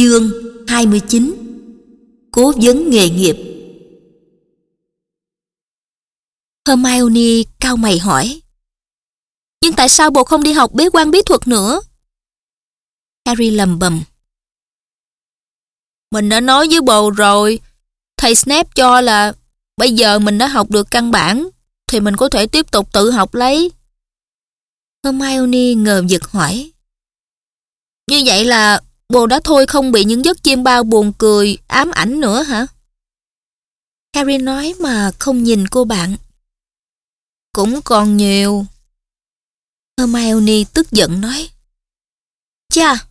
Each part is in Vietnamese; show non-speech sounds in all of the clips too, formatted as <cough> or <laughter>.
Chương 29 Cố vấn nghề nghiệp. Hermione cao mày hỏi, Nhưng tại sao bộ không đi học bế quan bí thuật nữa? Harry lầm bầm, Mình đã nói với bồ rồi. Thầy Snape cho là Bây giờ mình đã học được căn bản, Thì mình có thể tiếp tục tự học lấy. Hermione ngờ vực hỏi, Như vậy là Bồ đã thôi không bị những giấc chiêm bao buồn cười, ám ảnh nữa hả? Harry nói mà không nhìn cô bạn. Cũng còn nhiều. Hermione tức giận nói. Cha,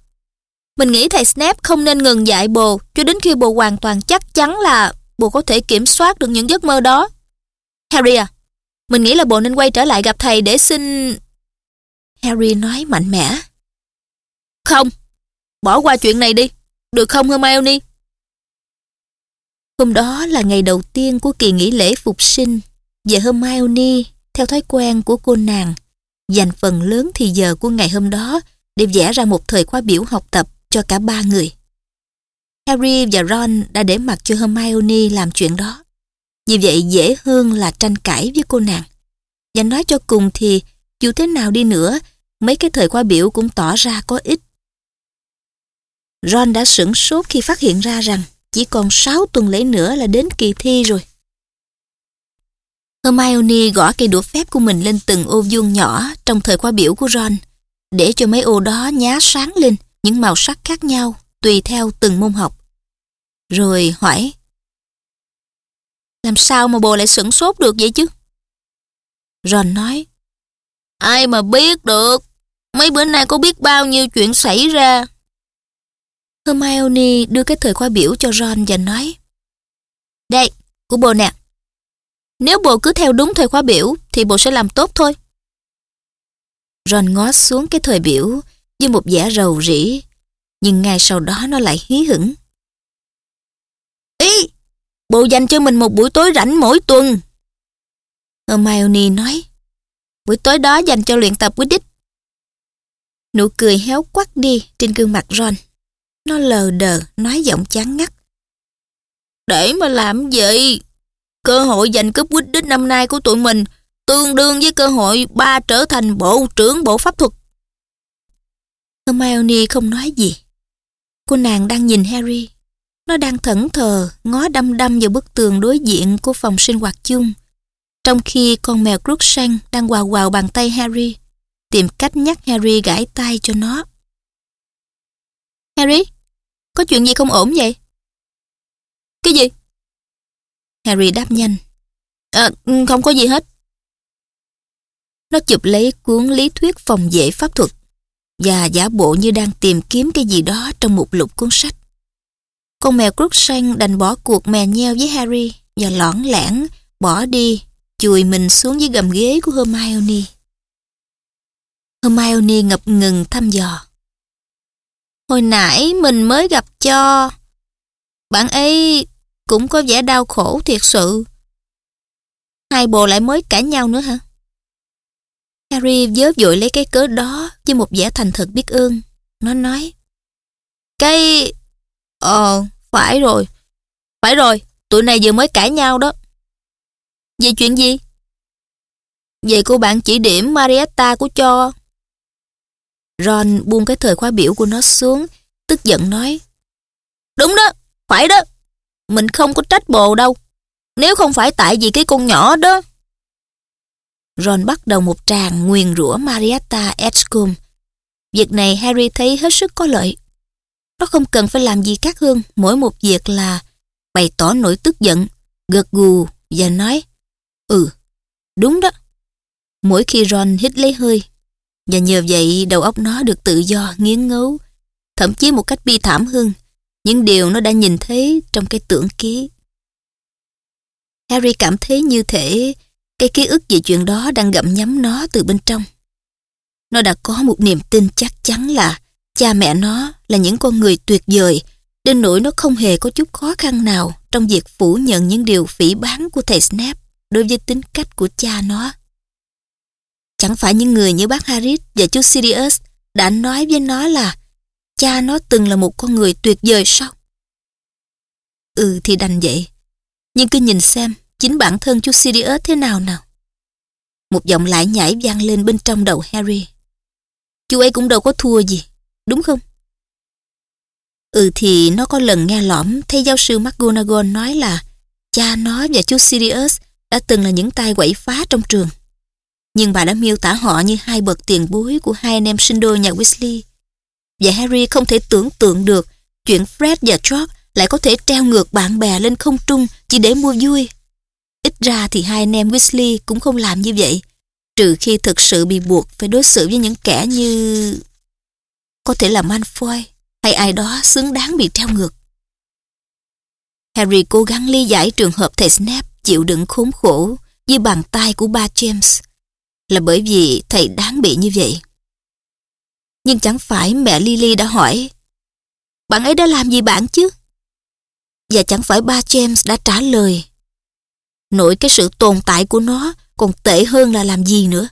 mình nghĩ thầy Snape không nên ngừng dạy bồ cho đến khi bồ hoàn toàn chắc chắn là bồ có thể kiểm soát được những giấc mơ đó. Harry à, mình nghĩ là bồ nên quay trở lại gặp thầy để xin... Harry nói mạnh mẽ. Không, Bỏ qua chuyện này đi, được không Hermione? Hôm đó là ngày đầu tiên của kỳ nghỉ lễ phục sinh và Hermione, theo thói quen của cô nàng, dành phần lớn thì giờ của ngày hôm đó để vẽ ra một thời khóa biểu học tập cho cả ba người. Harry và Ron đã để mặc cho Hermione làm chuyện đó. Như vậy dễ hơn là tranh cãi với cô nàng. Và nói cho cùng thì dù thế nào đi nữa, mấy cái thời khóa biểu cũng tỏ ra có ích Ron đã sửng sốt khi phát hiện ra rằng chỉ còn 6 tuần lễ nữa là đến kỳ thi rồi. Hermione gõ cây đũa phép của mình lên từng ô vuông nhỏ trong thời khóa biểu của Ron, để cho mấy ô đó nhá sáng lên những màu sắc khác nhau tùy theo từng môn học. Rồi hỏi, Làm sao mà bồ lại sửng sốt được vậy chứ? Ron nói, Ai mà biết được, mấy bữa nay có biết bao nhiêu chuyện xảy ra. Hermione đưa cái thời khóa biểu cho Ron và nói Đây, của bồ nè. Nếu bồ cứ theo đúng thời khóa biểu thì bồ sẽ làm tốt thôi. Ron ngó xuống cái thời biểu với một vẻ rầu rĩ, nhưng ngay sau đó nó lại hí hửng. Ý, bồ dành cho mình một buổi tối rảnh mỗi tuần. Hermione nói, buổi tối đó dành cho luyện tập Quidditch. Nụ cười héo quắt đi trên gương mặt Ron. Nó lờ đờ, nói giọng chán ngắt. Để mà làm gì? Cơ hội giành cúp Quidditch năm nay của tụi mình tương đương với cơ hội ba trở thành bộ trưởng bộ pháp thuật. Hermione không nói gì. Cô nàng đang nhìn Harry. Nó đang thẫn thờ, ngó đăm đăm vào bức tường đối diện của phòng sinh hoạt chung. Trong khi con mèo Crookshank đang quào quào bàn tay Harry, tìm cách nhắc Harry gãi tay cho nó. Harry, có chuyện gì không ổn vậy? Cái gì? Harry đáp nhanh. À, không có gì hết. Nó chụp lấy cuốn lý thuyết phòng vệ pháp thuật và giả bộ như đang tìm kiếm cái gì đó trong một lục cuốn sách. Con mèo Crookshank đành bỏ cuộc mè nheo với Harry và lõn lẻn bỏ đi chùi mình xuống dưới gầm ghế của Hermione. Hermione ngập ngừng thăm dò. Hồi nãy mình mới gặp cho. Bạn ấy cũng có vẻ đau khổ thiệt sự. Hai bồ lại mới cãi nhau nữa hả? Harry vớ vội lấy cái cớ đó với một vẻ thành thật biết ơn. Nó nói. Cái... Ờ, phải rồi. Phải rồi, tụi này vừa mới cãi nhau đó. Về chuyện gì? Về cô bạn chỉ điểm Marietta của cho. Ron buông cái thời khóa biểu của nó xuống, tức giận nói. Đúng đó, phải đó. Mình không có trách bồ đâu. Nếu không phải tại vì cái con nhỏ đó. Ron bắt đầu một tràng nguyền rủa Marietta Edgecombe. Việc này Harry thấy hết sức có lợi. Nó không cần phải làm gì khác hơn mỗi một việc là bày tỏ nỗi tức giận, gật gù và nói Ừ, đúng đó. Mỗi khi Ron hít lấy hơi, và nhờ vậy đầu óc nó được tự do nghiến ngấu, thậm chí một cách bi thảm hơn, những điều nó đã nhìn thấy trong cái tưởng ký. Harry cảm thấy như thể cái ký ức về chuyện đó đang gặm nhấm nó từ bên trong. Nó đã có một niềm tin chắc chắn là cha mẹ nó là những con người tuyệt vời, đến nỗi nó không hề có chút khó khăn nào trong việc phủ nhận những điều phỉ báng của thầy Snape đối với tính cách của cha nó. Chẳng phải những người như bác Harris và chú Sirius đã nói với nó là cha nó từng là một con người tuyệt vời sao? Ừ thì đành vậy. Nhưng cứ nhìn xem chính bản thân chú Sirius thế nào nào. Một giọng lại nhảy vang lên bên trong đầu Harry. Chú ấy cũng đâu có thua gì, đúng không? Ừ thì nó có lần nghe lõm thấy giáo sư McGonagall nói là cha nó và chú Sirius đã từng là những tay quậy phá trong trường. Nhưng bà đã miêu tả họ như hai bậc tiền bối của hai anh em sinh đôi nhà Weasley. Và Harry không thể tưởng tượng được chuyện Fred và George lại có thể treo ngược bạn bè lên không trung chỉ để mua vui. Ít ra thì hai anh em Weasley cũng không làm như vậy, trừ khi thực sự bị buộc phải đối xử với những kẻ như... Có thể là Malfoy hay ai đó xứng đáng bị treo ngược. Harry cố gắng ly giải trường hợp thầy Snape chịu đựng khốn khổ với bàn tay của ba James là bởi vì thầy đáng bị như vậy. Nhưng chẳng phải mẹ Lily đã hỏi, bạn ấy đã làm gì bạn chứ? Và chẳng phải ba James đã trả lời, nội cái sự tồn tại của nó còn tệ hơn là làm gì nữa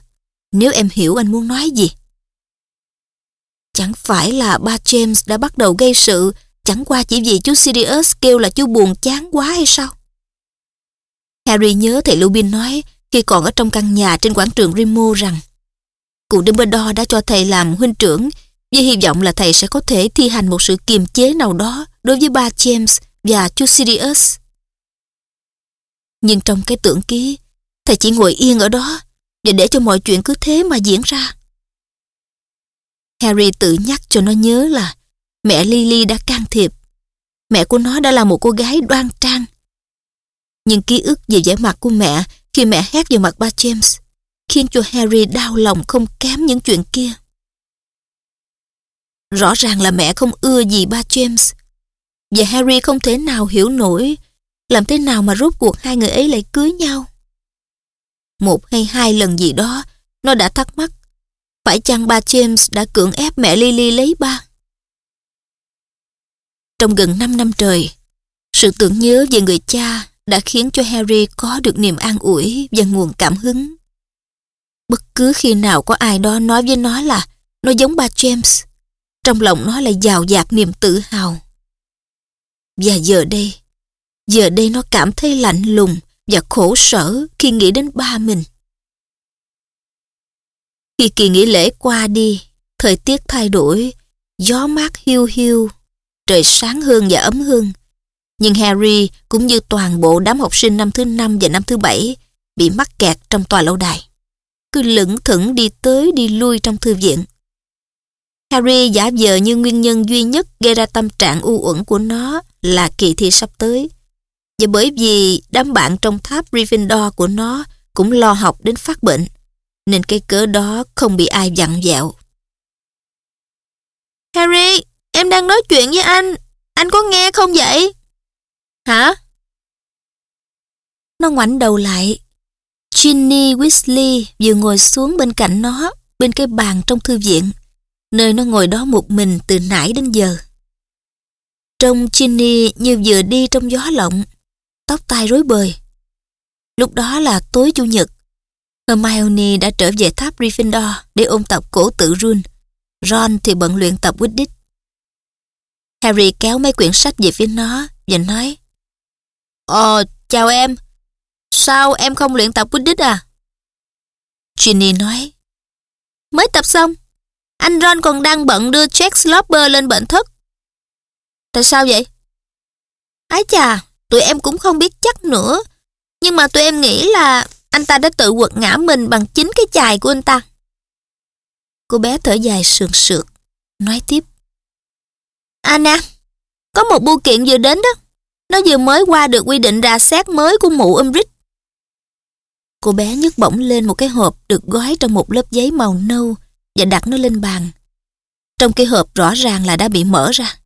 Nếu em hiểu anh muốn nói gì Chẳng phải là ba James đã bắt đầu gây sự, Chẳng qua chỉ vì chú Sirius kêu là chú buồn chán quá hay sao Harry nhớ thầy Lupin nói khi còn ở trong căn nhà trên quảng trường Rimo rằng Cụ Dumbledore đã cho thầy làm huynh trưởng với hy vọng là thầy sẽ có thể thi hành một sự kiềm chế nào đó đối với ba James và chú Sirius. Nhưng trong cái tưởng ký, thầy chỉ ngồi yên ở đó và để cho mọi chuyện cứ thế mà diễn ra. Harry tự nhắc cho nó nhớ là mẹ Lily đã can thiệp. Mẹ của nó đã là một cô gái đoan trang. Nhưng ký ức về vẻ mặt của mẹ khi mẹ hét vào mặt ba James khiến cho Harry đau lòng không kém những chuyện kia. Rõ ràng là mẹ không ưa gì ba James. Và Harry không thể nào hiểu nổi làm thế nào mà rốt cuộc hai người ấy lại cưới nhau. Một hay hai lần gì đó, nó đã thắc mắc. Phải chăng ba James đã cưỡng ép mẹ Lily lấy ba? Trong gần 5 năm trời, sự tưởng nhớ về người cha đã khiến cho Harry có được niềm an ủi và nguồn cảm hứng. Bất cứ khi nào có ai đó nói với nó là nó giống ba James, trong lòng nó lại giàu dạt niềm tự hào. Và giờ đây, giờ đây nó cảm thấy lạnh lùng và khổ sở khi nghĩ đến ba mình. Khi kỳ nghỉ lễ qua đi, thời tiết thay đổi, gió mát hiu hiu, trời sáng hơn và ấm hơn. Nhưng Harry cũng như toàn bộ đám học sinh năm thứ năm và năm thứ bảy bị mắc kẹt trong tòa lâu đài. Cứ lững thững đi tới đi lui trong thư viện. Harry giả vờ như nguyên nhân duy nhất gây ra tâm trạng u uẩn của nó là kỳ thi sắp tới. Và bởi vì đám bạn trong tháp Gryffindor của nó cũng lo học đến phát bệnh, nên cái cớ đó không bị ai dặn dẹo. Harry, em đang nói chuyện với anh. Anh có nghe không vậy? Hả? Nó ngoảnh đầu lại. Ginny Weasley vừa ngồi xuống bên cạnh nó, bên cái bàn trong thư viện nơi nó ngồi đó một mình từ nãy đến giờ. Trông Ginny như vừa đi trong gió lộng, tóc tai rối bời. Lúc đó là tối chủ nhật, Hermione đã trở về tháp Gryffindor để ôn tập cổ tự run. Ron thì bận luyện tập Quidditch. Harry kéo mấy quyển sách về phía nó và nói Ờ, chào em. Sao em không luyện tập Quidditch à? Ginny nói Mới tập xong, anh Ron còn đang bận đưa Jack Slopper lên bệnh thất. Tại sao vậy? Ái chà, tụi em cũng không biết chắc nữa. Nhưng mà tụi em nghĩ là anh ta đã tự quật ngã mình bằng chính cái chài của anh ta. Cô bé thở dài sườn sượt, nói tiếp. Anna có một bưu kiện vừa đến đó. Nó vừa mới qua được quy định ra xét mới của mụ Umbridge. Cô bé nhấc bổng lên một cái hộp được gói trong một lớp giấy màu nâu và đặt nó lên bàn. Trong cái hộp rõ ràng là đã bị mở ra,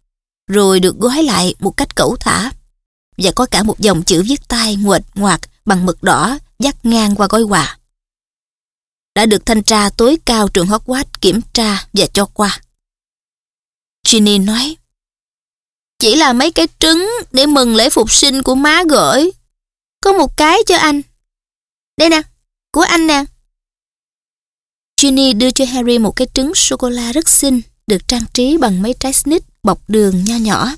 rồi được gói lại một cách cẩu thả. Và có cả một dòng chữ viết tay nguệch ngoạc bằng mực đỏ dắt ngang qua gói quà. Đã được thanh tra tối cao trường Hogwarts kiểm tra và cho qua. Ginny nói, chỉ là mấy cái trứng để mừng lễ phục sinh của má gửi. Có một cái cho anh. Đây nè, của anh nè. Ginny đưa cho Harry một cái trứng sô-cô-la rất xinh được trang trí bằng mấy trái snit bọc đường nho nhỏ.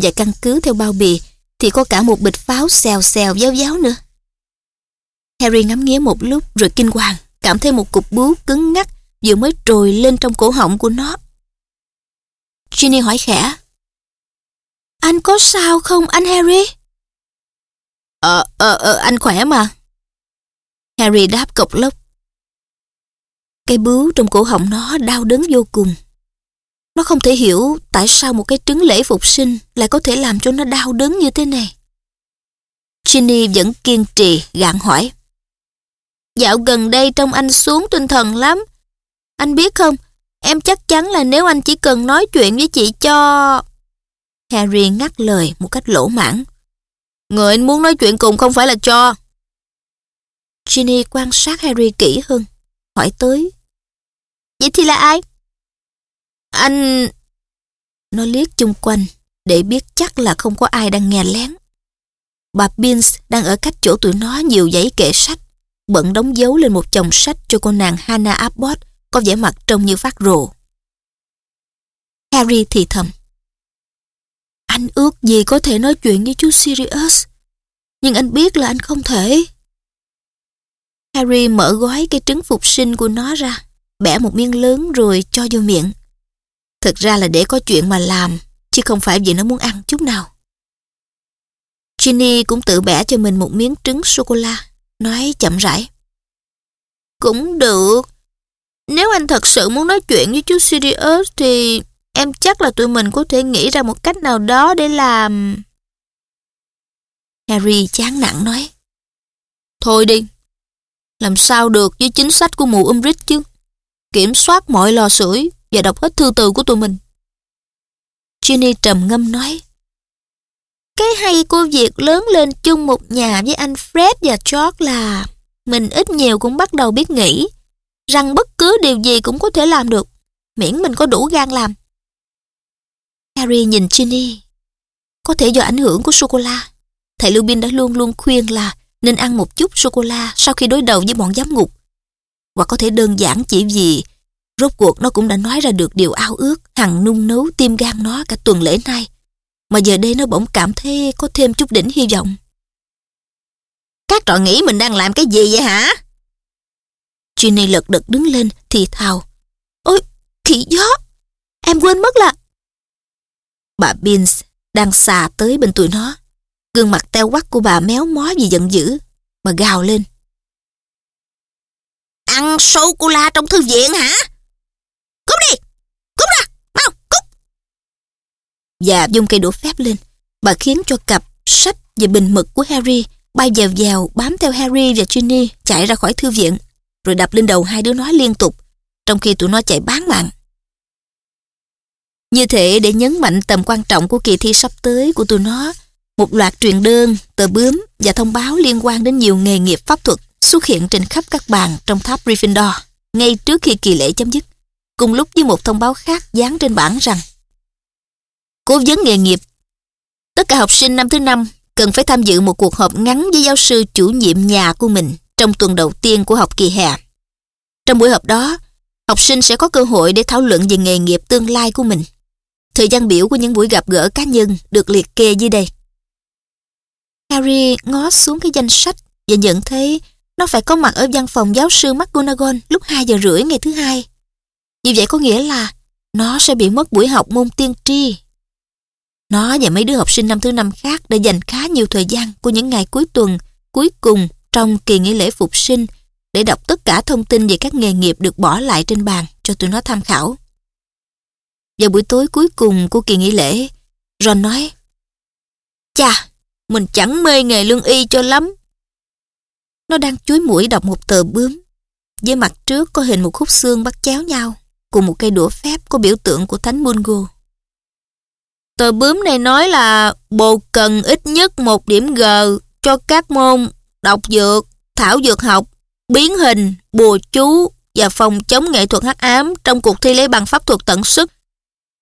Và căn cứ theo bao bì thì có cả một bịch pháo xèo xèo giáo giáo nữa. Harry ngắm nghía một lúc rồi kinh hoàng, cảm thấy một cục bướu cứng ngắc vừa mới trồi lên trong cổ họng của nó. Ginny hỏi khẽ. Anh có sao không anh Harry? Ờ, ờ, ờ, anh khỏe mà. Harry đáp cộc lốc. Cây bướu trong cổ họng nó đau đớn vô cùng. Nó không thể hiểu tại sao một cái trứng lễ phục sinh lại có thể làm cho nó đau đớn như thế này. Ginny vẫn kiên trì gạn hỏi. Dạo gần đây trông anh xuống tinh thần lắm. Anh biết không, em chắc chắn là nếu anh chỉ cần nói chuyện với chị cho... Harry ngắt lời một cách lỗ mãn. Người anh muốn nói chuyện cùng không phải là cho. Ginny quan sát Harry kỹ hơn, hỏi tới. Vậy thì là ai? Anh... Nó liếc chung quanh để biết chắc là không có ai đang nghe lén. Bà Beans đang ở cách chỗ tụi nó nhiều giấy kệ sách, bận đóng dấu lên một chồng sách cho cô nàng Hannah Abbott có vẻ mặt trông như phát rồ. Harry thì thầm. Anh ước gì có thể nói chuyện với chú Sirius, nhưng anh biết là anh không thể. Harry mở gói cái trứng phục sinh của nó ra, bẻ một miếng lớn rồi cho vô miệng. Thực ra là để có chuyện mà làm, chứ không phải vì nó muốn ăn chút nào. Ginny cũng tự bẻ cho mình một miếng trứng sô-cô-la, nói chậm rãi. Cũng được. Nếu anh thật sự muốn nói chuyện với chú Sirius thì em chắc là tụi mình có thể nghĩ ra một cách nào đó để làm... Harry chán nặng nói. Thôi đi. Làm sao được với chính sách của mụ Umbridge chứ? Kiểm soát mọi lò sưởi và đọc hết thư từ của tụi mình. Ginny trầm ngâm nói. Cái hay của việc lớn lên chung một nhà với anh Fred và George là mình ít nhiều cũng bắt đầu biết nghĩ rằng bất cứ điều gì cũng có thể làm được, miễn mình có đủ gan làm. Harry nhìn Ginny. Có thể do ảnh hưởng của sô-cô-la. Thầy Lupin đã luôn luôn khuyên là nên ăn một chút sô-cô-la sau khi đối đầu với bọn giám ngục. Hoặc có thể đơn giản chỉ vì rốt cuộc nó cũng đã nói ra được điều ao ước hằng nung nấu tim gan nó cả tuần lễ nay. Mà giờ đây nó bỗng cảm thấy có thêm chút đỉnh hy vọng. Các trò nghĩ mình đang làm cái gì vậy hả? Ginny lật đật đứng lên thì thào. Ôi, khỉ gió! Em quên mất là... Bà Beans đang xà tới bên tụi nó. Gương mặt teo quắc của bà méo mó vì giận dữ. Bà gào lên. Ăn sô-cô-la trong thư viện hả? Cút đi! Cút ra! Mau, cút! Và dùng cây đũa phép lên. Bà khiến cho cặp sách và bình mực của Harry bay dèo dèo bám theo Harry và Ginny chạy ra khỏi thư viện rồi đập lên đầu hai đứa nó liên tục trong khi tụi nó chạy bán mạng. Như thế để nhấn mạnh tầm quan trọng của kỳ thi sắp tới của tụi nó, một loạt truyền đơn, tờ bướm và thông báo liên quan đến nhiều nghề nghiệp pháp thuật xuất hiện trên khắp các bàn trong tháp Gryffindor ngay trước khi kỳ lễ chấm dứt, cùng lúc với một thông báo khác dán trên bảng rằng Cố vấn nghề nghiệp Tất cả học sinh năm thứ năm cần phải tham dự một cuộc họp ngắn với giáo sư chủ nhiệm nhà của mình trong tuần đầu tiên của học kỳ hè. Trong buổi họp đó, học sinh sẽ có cơ hội để thảo luận về nghề nghiệp tương lai của mình. Thời gian biểu của những buổi gặp gỡ cá nhân được liệt kê dưới đây. Harry ngó xuống cái danh sách và nhận thấy nó phải có mặt ở văn phòng giáo sư McGonagall lúc 2 giờ rưỡi ngày thứ hai. Như vậy có nghĩa là nó sẽ bị mất buổi học môn tiên tri. Nó và mấy đứa học sinh năm thứ năm khác đã dành khá nhiều thời gian của những ngày cuối tuần, cuối cùng trong kỳ nghỉ lễ phục sinh để đọc tất cả thông tin về các nghề nghiệp được bỏ lại trên bàn cho tụi nó tham khảo. Vào buổi tối cuối cùng của kỳ nghỉ lễ, Ron nói Chà, mình chẳng mê nghề lương y cho lắm. Nó đang chuối mũi đọc một tờ bướm. Với mặt trước có hình một khúc xương bắt chéo nhau, cùng một cây đũa phép có biểu tượng của Thánh Mungo. Tờ bướm này nói là bồ cần ít nhất một điểm G cho các môn đọc dược, thảo dược học, biến hình, bùa chú và phòng chống nghệ thuật hắc ám trong cuộc thi lấy bằng pháp thuật tận sức.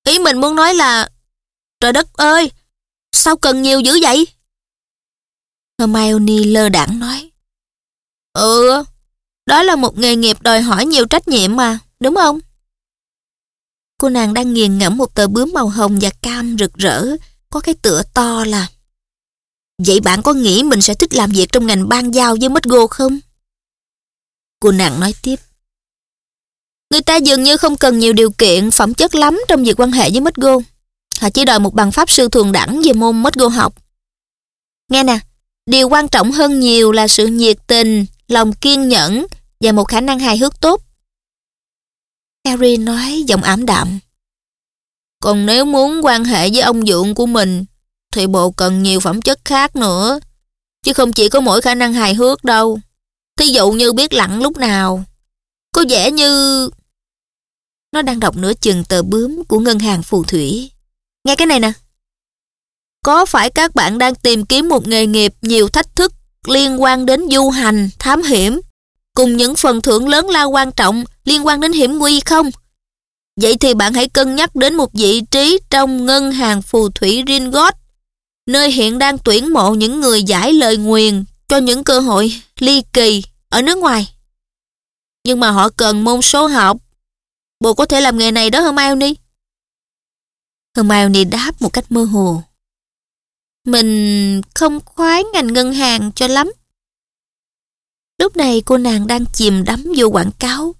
Ý mình muốn nói là Trời đất ơi, sao cần nhiều dữ vậy? Hermione lơ đãng nói Ừ, đó là một nghề nghiệp đòi hỏi nhiều trách nhiệm mà, đúng không? Cô nàng đang nghiền ngẫm một tờ bướm màu hồng và cam rực rỡ, có cái tựa to là Vậy bạn có nghĩ mình sẽ thích làm việc trong ngành ban giao với Mất không? Cô nàng nói tiếp. Người ta dường như không cần nhiều điều kiện, phẩm chất lắm trong việc quan hệ với Mất Họ chỉ đòi một bằng pháp sư thường đẳng về môn Mất học. Nghe nè, điều quan trọng hơn nhiều là sự nhiệt tình, lòng kiên nhẫn và một khả năng hài hước tốt. Harry nói giọng ảm đạm. Còn nếu muốn quan hệ với ông dượng của mình thì bộ cần nhiều phẩm chất khác nữa. Chứ không chỉ có mỗi khả năng hài hước đâu. Thí dụ như biết lặng lúc nào. Có vẻ như... Nó đang đọc nửa chừng tờ bướm của ngân hàng phù thủy. Nghe cái này nè. Có phải các bạn đang tìm kiếm một nghề nghiệp nhiều thách thức liên quan đến du hành, thám hiểm, cùng những phần thưởng lớn lao quan trọng liên quan đến hiểm nguy không? Vậy thì bạn hãy cân nhắc đến một vị trí trong ngân hàng phù thủy Ringot, nơi hiện đang tuyển mộ những người giải lời nguyền cho những cơ hội ly kỳ ở nước ngoài. Nhưng mà họ cần môn số học. Bộ có thể làm nghề này đó Hermione. Hermione đáp một cách mơ hồ. Mình không khoái ngành ngân hàng cho lắm. Lúc này cô nàng đang chìm đắm vô quảng cáo.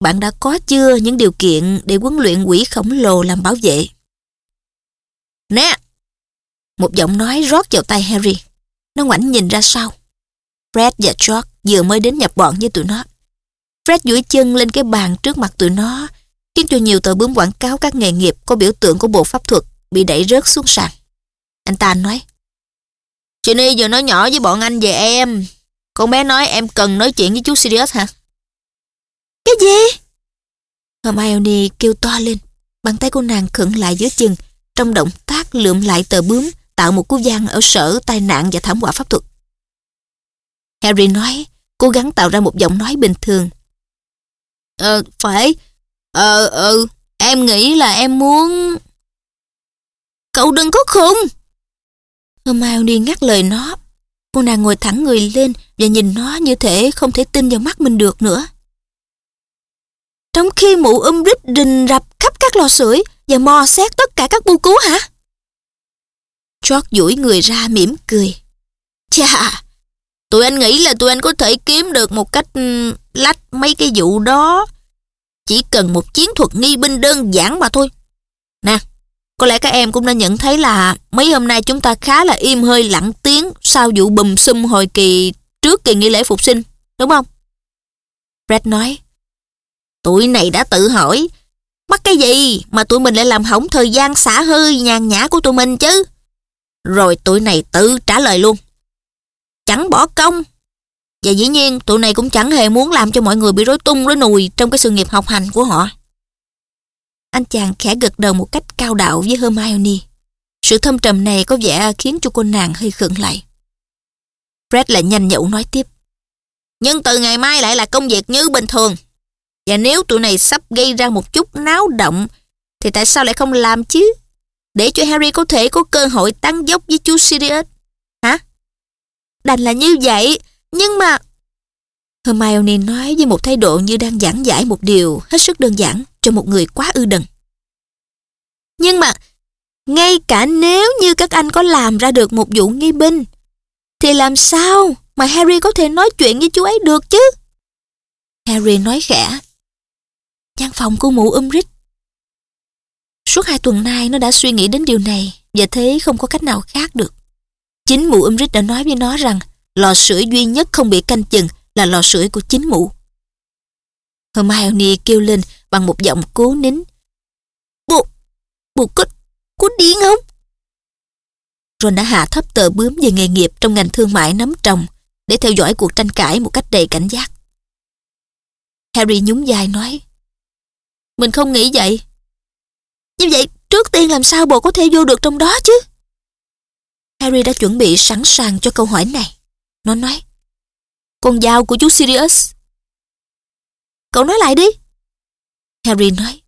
Bạn đã có chưa những điều kiện để huấn luyện quỷ khổng lồ làm bảo vệ? Nè! Một giọng nói rót vào tay Harry. Nó ngoảnh nhìn ra sau. Fred và George vừa mới đến nhập bọn với tụi nó. Fred duỗi chân lên cái bàn trước mặt tụi nó, khiến cho nhiều tờ bướm quảng cáo các nghề nghiệp có biểu tượng của bộ pháp thuật bị đẩy rớt xuống sàn. Anh ta nói, Ginny vừa nói nhỏ với bọn anh về em. Con bé nói em cần nói chuyện với chú Sirius hả? Cái gì? Hermione kêu to lên. Bàn tay cô nàng khựng lại giữa chừng, trong động tác lượm lại tờ bướm, tạo một cú gian ở sở tai nạn và thảm họa pháp thuật. Harry nói, cố gắng tạo ra một giọng nói bình thường. Ờ, phải. Ờ, ừ, em nghĩ là em muốn... Cậu đừng có khùng! Hermione ngắt lời nó. Cô nàng ngồi thẳng người lên và nhìn nó như thể không thể tin vào mắt mình được nữa. Trong khi mụ Umbridge rình rập khắp các lò sưởi và mò xét tất cả các bu cú hả? George duỗi người ra mỉm cười. Chà, tụi anh nghĩ là tụi anh có thể kiếm được một cách ừ, lách mấy cái vụ đó. Chỉ cần một chiến thuật nghi binh đơn giản mà thôi. Nè, có lẽ các em cũng đã nhận thấy là mấy hôm nay chúng ta khá là im hơi lặng tiếng sau vụ bùm xum hồi kỳ trước kỳ nghỉ lễ phục sinh, đúng không? Fred nói. Tụi này đã tự hỏi, mắc cái gì mà tụi mình lại làm hỏng thời gian xả hơi nhàn nhã của tụi mình chứ? Rồi tụi này tự trả lời luôn. Chẳng bỏ công. Và dĩ nhiên tụi này cũng chẳng hề muốn làm cho mọi người bị rối tung rối nùi trong cái sự nghiệp học hành của họ. Anh chàng khẽ gật đầu một cách cao đạo với Hermione. Sự thâm trầm này có vẻ khiến cho cô nàng hơi khựng lại. Fred lại nhanh nhậu nói tiếp. Nhưng từ ngày mai lại là công việc như bình thường. Và nếu tụi này sắp gây ra một chút náo động, thì tại sao lại không làm chứ? Để cho Harry có thể có cơ hội tăng dốc với chú Sirius. Hả? Đành là như vậy, nhưng mà... Hermione nói với một thái độ như đang giảng giải một điều hết sức đơn giản cho một người quá ư đần. Nhưng mà, ngay cả nếu như các anh có làm ra được một vụ nghi binh, thì làm sao mà Harry có thể nói chuyện với chú ấy được chứ? Harry nói khẽ. Gian phòng của mụ Umbridge. Suốt hai tuần nay nó đã suy nghĩ đến điều này và thấy không có cách nào khác được. Chính mụ Umbridge đã nói với nó rằng lò sưởi duy nhất không bị canh chừng là lò sưởi của chính mụ. Hermione kêu lên bằng một giọng cố nín. Bộ, bộ có, có điên không? Ron đã hạ thấp tờ bướm về nghề nghiệp trong ngành thương mại nắm trồng để theo dõi cuộc tranh cãi một cách đầy cảnh giác. Harry nhún vai nói Mình không nghĩ vậy. Như vậy, trước tiên làm sao bộ có thể vô được trong đó chứ? Harry đã chuẩn bị sẵn sàng cho câu hỏi này. Nó nói Con dao của chú Sirius. Cậu nói lại đi. Harry nói.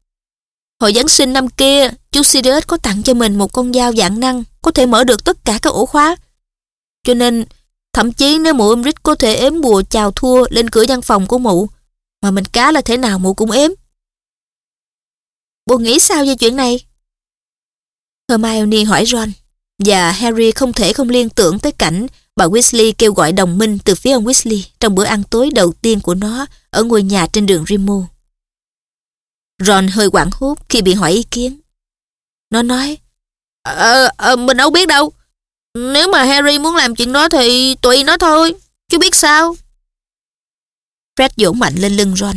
Hồi Giáng sinh năm kia, chú Sirius có tặng cho mình một con dao dạng năng có thể mở được tất cả các ổ khóa. Cho nên, thậm chí nếu mụ Umbridge có thể ếm bùa chào thua lên cửa văn phòng của mụ, mà mình cá là thế nào mụ cũng ếm. Bồ nghĩ sao về chuyện này? Hermione hỏi Ron, và Harry không thể không liên tưởng tới cảnh bà Weasley kêu gọi đồng minh từ phía ông Weasley trong bữa ăn tối đầu tiên của nó ở ngôi nhà trên đường Rimmel. Ron hơi quảng hốt khi bị hỏi ý kiến. Nó nói, Ờ, à, mình đâu biết đâu. Nếu mà Harry muốn làm chuyện đó thì tùy nó thôi, chứ biết sao. Fred vỗ mạnh lên lưng Ron.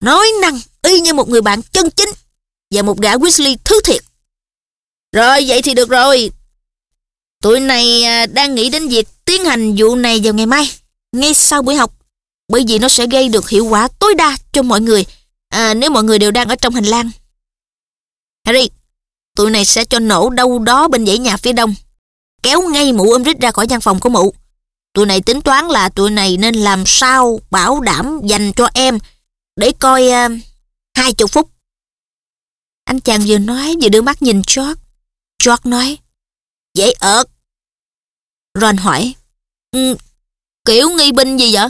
Nói năng y như một người bạn chân chính và một gã Weasley thứ thiệt. Rồi, vậy thì được rồi. Tụi này à, đang nghĩ đến việc tiến hành vụ này vào ngày mai, ngay sau buổi học. Bởi vì nó sẽ gây được hiệu quả tối đa cho mọi người à, nếu mọi người đều đang ở trong hành lang. Harry, tụi này sẽ cho nổ đâu đó bên dãy nhà phía đông. Kéo ngay mụ ôm rít ra khỏi văn phòng của mụ. Tụi này tính toán là tụi này nên làm sao bảo đảm dành cho em để coi uh, hai chục phút. Anh chàng vừa nói vừa đưa mắt nhìn George. George nói, Dễ ợt. Ron hỏi, ừ, kiểu nghi binh gì vậy?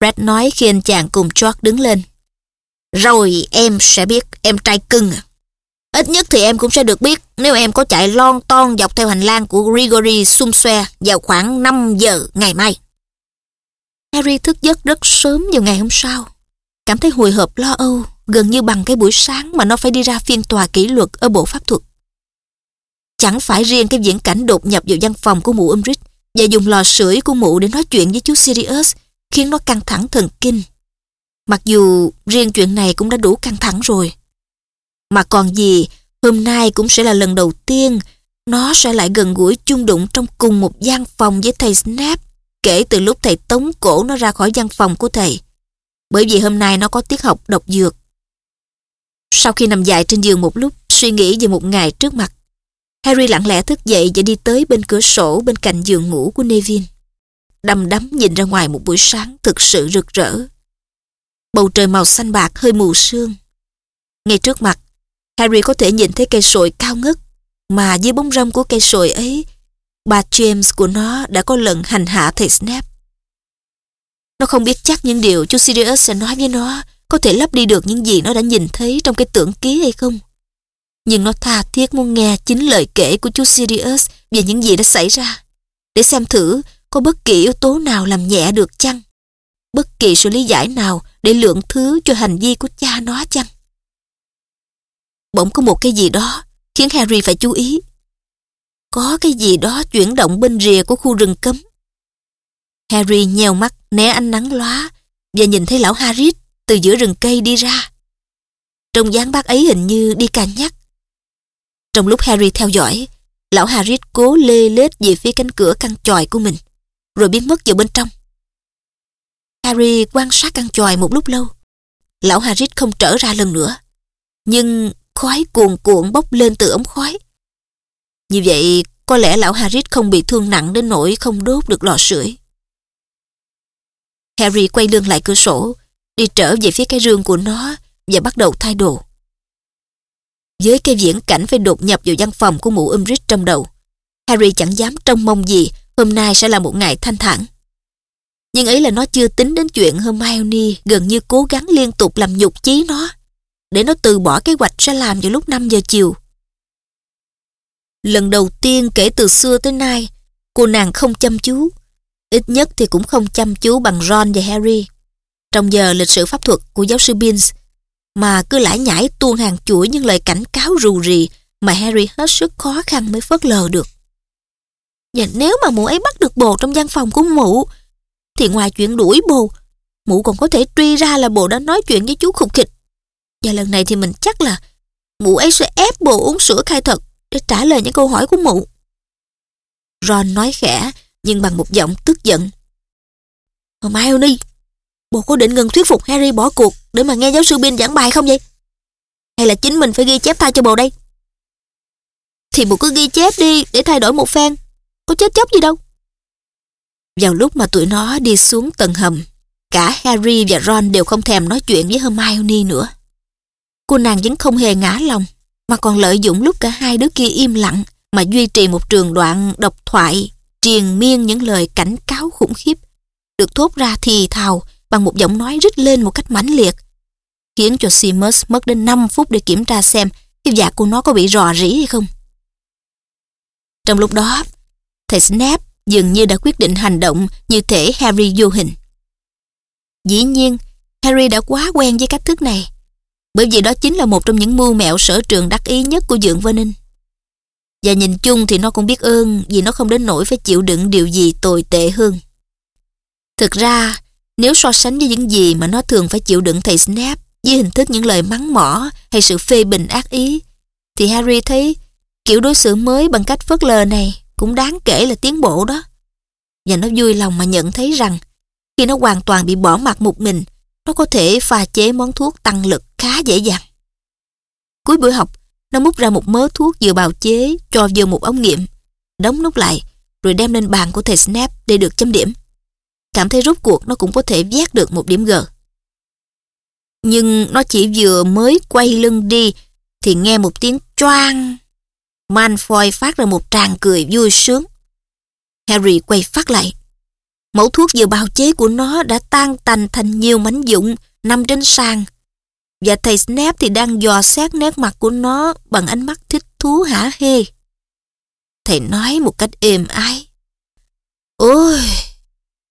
Brad nói khi anh chàng cùng George đứng lên. Rồi em sẽ biết em trai cưng à. Ít nhất thì em cũng sẽ được biết nếu em có chạy lon ton dọc theo hành lang của Grigory xung xoe vào khoảng 5 giờ ngày mai. Harry thức giấc rất sớm vào ngày hôm sau. Cảm thấy hồi hộp lo âu, gần như bằng cái buổi sáng mà nó phải đi ra phiên tòa kỷ luật ở bộ pháp thuật. Chẳng phải riêng cái viễn cảnh đột nhập vào văn phòng của mụ Umbridge và dùng lò sưởi của mụ để nói chuyện với chú Sirius khiến nó căng thẳng thần kinh. Mặc dù riêng chuyện này cũng đã đủ căng thẳng rồi. Mà còn gì, hôm nay cũng sẽ là lần đầu tiên nó sẽ lại gần gũi chung đụng trong cùng một gian phòng với thầy Snap kể từ lúc thầy tống cổ nó ra khỏi gian phòng của thầy. Bởi vì hôm nay nó có tiết học độc dược. Sau khi nằm dài trên giường một lúc, suy nghĩ về một ngày trước mặt, Harry lặng lẽ thức dậy và đi tới bên cửa sổ bên cạnh giường ngủ của Neville. Đầm đắm nhìn ra ngoài một buổi sáng thực sự rực rỡ. Bầu trời màu xanh bạc hơi mù sương. Ngay trước mặt, Harry có thể nhìn thấy cây sồi cao ngất mà dưới bóng râm của cây sồi ấy, bà James của nó đã có lần hành hạ thầy Snape. Nó không biết chắc những điều chú Sirius sẽ nói với nó có thể lấp đi được những gì nó đã nhìn thấy trong cái tưởng ký hay không. Nhưng nó tha thiết muốn nghe chính lời kể của chú Sirius về những gì đã xảy ra. Để xem thử, có bất kỳ yếu tố nào làm nhẹ được chăng? Bất kỳ sự lý giải nào để lượng thứ cho hành vi của cha nó chăng? Bỗng có một cái gì đó khiến Harry phải chú ý. Có cái gì đó chuyển động bên rìa của khu rừng cấm. Harry nheo mắt, né ánh nắng lóa và nhìn thấy lão Harris từ giữa rừng cây đi ra. Trong dáng bác ấy hình như đi cà nhắc. Trong lúc Harry theo dõi, lão Harris cố lê lết về phía cánh cửa căn tròi của mình, rồi biến mất vào bên trong. Harry quan sát căn tròi một lúc lâu. Lão Harris không trở ra lần nữa. Nhưng khói cuồn cuộn bốc lên từ ống khói. Như vậy, có lẽ lão Harris không bị thương nặng đến nỗi không đốt được lò sưởi. Harry quay lưng lại cửa sổ, đi trở về phía cái rương của nó và bắt đầu thay đồ. Với cái viễn cảnh phải đột nhập vào văn phòng của mụ Umbridge trong đầu, Harry chẳng dám trông mong gì hôm nay sẽ là một ngày thanh thản. Nhưng ấy là nó chưa tính đến chuyện Hermione gần như cố gắng liên tục làm nhục chí nó để nó từ bỏ kế hoạch sẽ làm vào lúc 5 giờ chiều. Lần đầu tiên kể từ xưa tới nay, cô nàng không chăm chú. Ít nhất thì cũng không chăm chú bằng Ron và Harry. Trong giờ lịch sử pháp thuật của giáo sư Beans, mà cứ lải nhải tuôn hàng chuỗi những lời cảnh cáo rù rì mà Harry hết sức khó khăn mới phớt lờ được. Và nếu mà mụ ấy bắt được bồ trong gian phòng của mụ, thì ngoài chuyện đuổi bồ, mụ còn có thể truy ra là bồ đã nói chuyện với chú khục khịch. Và lần này thì mình chắc là mụ ấy sẽ ép bồ uống sữa khai thật để trả lời những câu hỏi của mụ. Ron nói khẽ nhưng bằng một giọng tức giận. Hermione, bồ có định ngừng thuyết phục Harry bỏ cuộc để mà nghe giáo sư Bin giảng bài không vậy? Hay là chính mình phải ghi chép thay cho bồ đây? Thì bồ cứ ghi chép đi để thay đổi một phen. Có chết chóc gì đâu. Vào lúc mà tụi nó đi xuống tầng hầm, cả Harry và Ron đều không thèm nói chuyện với Hermione nữa. Cô nàng vẫn không hề ngã lòng, mà còn lợi dụng lúc cả hai đứa kia im lặng mà duy trì một trường đoạn độc thoại, triền miên những lời cảnh cáo khủng khiếp, được thốt ra thì thào bằng một giọng nói rít lên một cách mãnh liệt khiến cho Seamus mất đến 5 phút để kiểm tra xem cái vạt của nó có bị rò rỉ hay không. Trong lúc đó, thầy Snap dường như đã quyết định hành động như thể Harry vô hình. Dĩ nhiên, Harry đã quá quen với cách thức này, bởi vì đó chính là một trong những mưu mẹo sở trường đắc ý nhất của Dượng Vernon. Và nhìn chung thì nó cũng biết ơn vì nó không đến nỗi phải chịu đựng điều gì tồi tệ hơn. Thực ra, nếu so sánh với những gì mà nó thường phải chịu đựng thầy Snap với hình thức những lời mắng mỏ hay sự phê bình ác ý, thì Harry thấy kiểu đối xử mới bằng cách phớt lờ này cũng đáng kể là tiến bộ đó. Và nó vui lòng mà nhận thấy rằng khi nó hoàn toàn bị bỏ mặt một mình, nó có thể pha chế món thuốc tăng lực khá dễ dàng. Cuối buổi học, nó múc ra một mớ thuốc vừa bào chế cho vô một ống nghiệm, đóng nút lại rồi đem lên bàn của thầy Snap để được chấm điểm. Cảm thấy rốt cuộc nó cũng có thể vét được một điểm G. Nhưng nó chỉ vừa mới quay lưng đi thì nghe một tiếng choang. Malfoy phát ra một tràng cười vui sướng. Harry quay phát lại. Mẫu thuốc vừa bào chế của nó đã tan tành thành nhiều mảnh dụng nằm trên sàn. Và thầy Snape thì đang dò xét nét mặt của nó bằng ánh mắt thích thú hả hê. Thầy nói một cách êm ái. Ôi,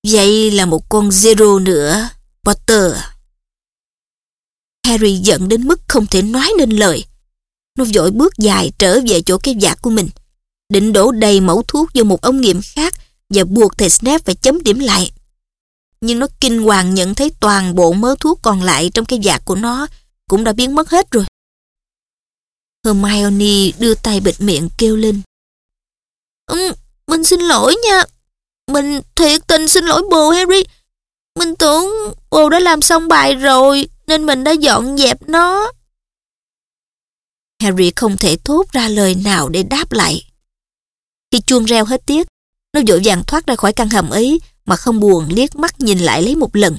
vậy là một con zero nữa, Potter. Harry giận đến mức không thể nói nên lời. Nó vội bước dài trở về chỗ cái vạt của mình, định đổ đầy mẫu thuốc vô một ống nghiệm khác và buộc thầy Snape phải chấm điểm lại. Nhưng nó kinh hoàng nhận thấy toàn bộ mớ thuốc còn lại trong cái vạt của nó cũng đã biến mất hết rồi. Hermione đưa tay bịt miệng kêu lên. Ừ, mình xin lỗi nha. Mình thiệt tình xin lỗi bồ Harry. Mình tưởng bồ đã làm xong bài rồi nên mình đã dọn dẹp nó. Harry không thể thốt ra lời nào để đáp lại. Khi chuông reo hết tiếc, nó vội vàng thoát ra khỏi căn hầm ấy mà không buồn liếc mắt nhìn lại lấy một lần.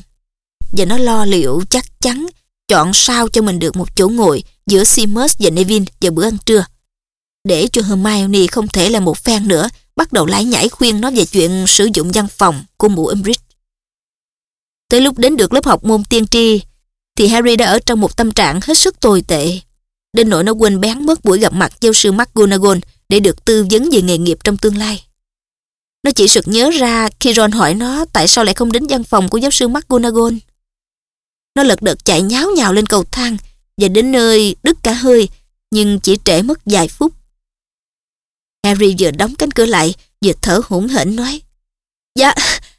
Và nó lo liệu chắc chắn chọn sao cho mình được một chỗ ngồi giữa Seamus và Neville vào bữa ăn trưa. Để cho Hermione không thể là một fan nữa bắt đầu lái nhảy khuyên nó về chuyện sử dụng văn phòng của mụ Umbridge. Tới lúc đến được lớp học môn tiên tri thì Harry đã ở trong một tâm trạng hết sức tồi tệ. Đến nỗi nó quên bén mất buổi gặp mặt giáo sư McGonagall để được tư vấn về nghề nghiệp trong tương lai. Nó chỉ sực nhớ ra khi Ron hỏi nó tại sao lại không đến văn phòng của giáo sư McGonagall. Nó lật đật chạy nháo nhào lên cầu thang và đến nơi đứt cả hơi nhưng chỉ trễ mất vài phút. Harry vừa đóng cánh cửa lại vừa thở hổn hển nói Dạ,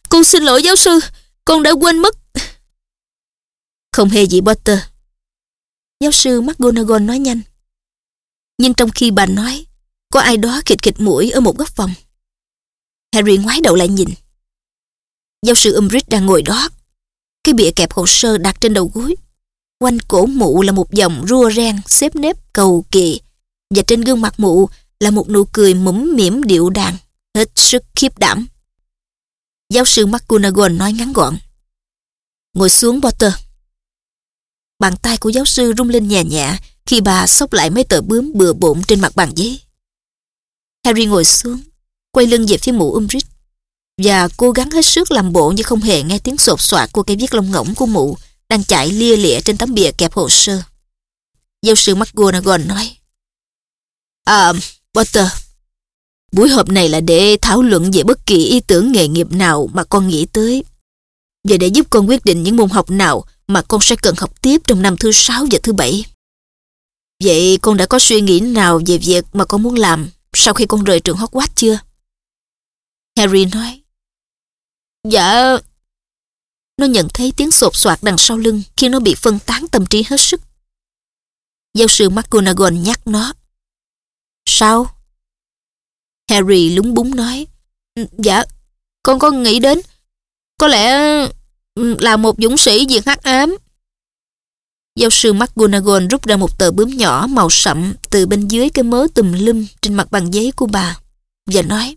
con xin lỗi giáo sư, con đã quên mất. Không hề gì Potter. Giáo sư McGonagall nói nhanh. Nhưng trong khi bà nói, có ai đó khịt khịt mũi ở một góc phòng. Harry ngoái đầu lại nhìn. Giáo sư Umbridge đang ngồi đó. Cái bìa kẹp hồ sơ đặt trên đầu gối. Quanh cổ mụ là một dòng rua ren xếp nếp cầu kỳ. Và trên gương mặt mụ là một nụ cười mũm mỉm điệu đàng, hết sức khiếp đảm. Giáo sư McGonagall nói ngắn gọn. Ngồi xuống Potter. Bàn tay của giáo sư rung lên nhẹ nhẹ khi bà xốc lại mấy tờ bướm bừa bộn trên mặt bàn giấy. Harry ngồi xuống, quay lưng về phía mụ Umbridge và cố gắng hết sức làm bộ như không hề nghe tiếng sột soạt của cái viết lông ngỗng của mụ đang chạy lia lịa trên tấm bìa kẹp hồ sơ. Giáo sư McGonagall nói À, Potter, buổi họp này là để thảo luận về bất kỳ ý tưởng nghề nghiệp nào mà con nghĩ tới và để giúp con quyết định những môn học nào mà con sẽ cần học tiếp trong năm thứ sáu và thứ bảy. Vậy con đã có suy nghĩ nào về việc mà con muốn làm sau khi con rời trường Hogwarts chưa? Harry nói. Dạ... Nó nhận thấy tiếng sột soạt đằng sau lưng khi nó bị phân tán tâm trí hết sức. Giáo sư McGonagall nhắc nó. Sao? Harry lúng búng nói. Dạ, con có nghĩ đến có lẽ Ừ, là một dũng sĩ diệt hắc ám. Giáo sư McGonagall rút ra một tờ bướm nhỏ màu sậm từ bên dưới cái mớ tùm lum trên mặt bằng giấy của bà và nói,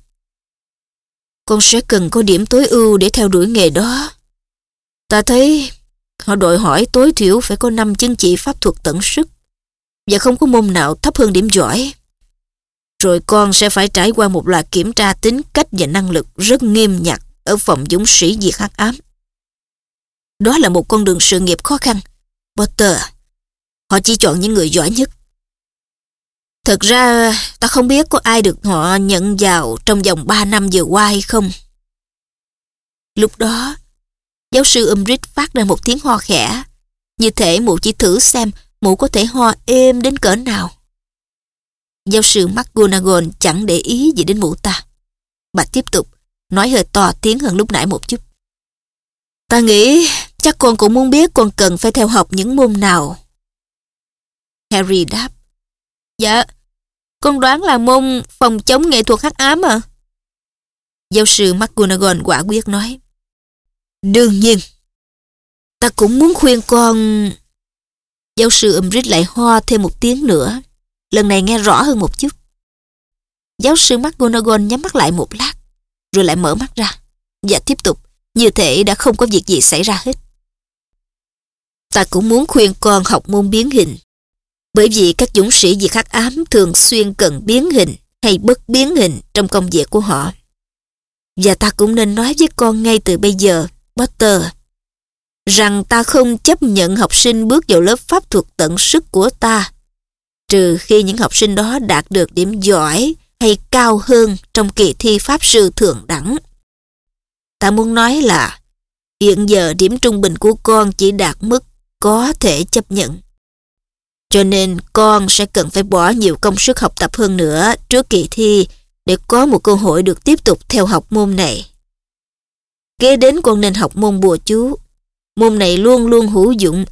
Con sẽ cần có điểm tối ưu để theo đuổi nghề đó. Ta thấy họ đòi hỏi tối thiểu phải có năm chứng chỉ pháp thuật tận sức và không có môn nào thấp hơn điểm giỏi. Rồi con sẽ phải trải qua một loạt kiểm tra tính cách và năng lực rất nghiêm ngặt ở phòng dũng sĩ diệt hắc ám. Đó là một con đường sự nghiệp khó khăn. Potter, Họ chỉ chọn những người giỏi nhất. Thật ra, ta không biết có ai được họ nhận vào trong vòng 3 năm vừa qua hay không. Lúc đó, giáo sư Umbridge phát ra một tiếng ho khẽ. Như thể mụ chỉ thử xem mụ có thể ho êm đến cỡ nào. Giáo sư McGonagall chẳng để ý gì đến mụ ta. Bà tiếp tục, nói hơi to tiếng hơn lúc nãy một chút. Ta nghĩ chắc con cũng muốn biết con cần phải theo học những môn nào. Harry đáp. Dạ, con đoán là môn phòng chống nghệ thuật hắc ám à? Giáo sư McGonagall quả quyết nói. Đương nhiên. Ta cũng muốn khuyên con... Giáo sư Umbridge lại ho thêm một tiếng nữa. Lần này nghe rõ hơn một chút. Giáo sư McGonagall nhắm mắt lại một lát, rồi lại mở mắt ra, và tiếp tục, như thể đã không có việc gì xảy ra hết. Ta cũng muốn khuyên con học môn biến hình, bởi vì các dũng sĩ diệt khắc ám thường xuyên cần biến hình hay bất biến hình trong công việc của họ. Và ta cũng nên nói với con ngay từ bây giờ, Potter, rằng ta không chấp nhận học sinh bước vào lớp pháp thuật tận sức của ta, trừ khi những học sinh đó đạt được điểm giỏi hay cao hơn trong kỳ thi pháp sư thượng đẳng. Ta muốn nói là hiện giờ điểm trung bình của con chỉ đạt mức có thể chấp nhận. Cho nên con sẽ cần phải bỏ nhiều công sức học tập hơn nữa trước kỳ thi để có một cơ hội được tiếp tục theo học môn này. Kế đến con nên học môn bùa chú. Môn này luôn luôn hữu dụng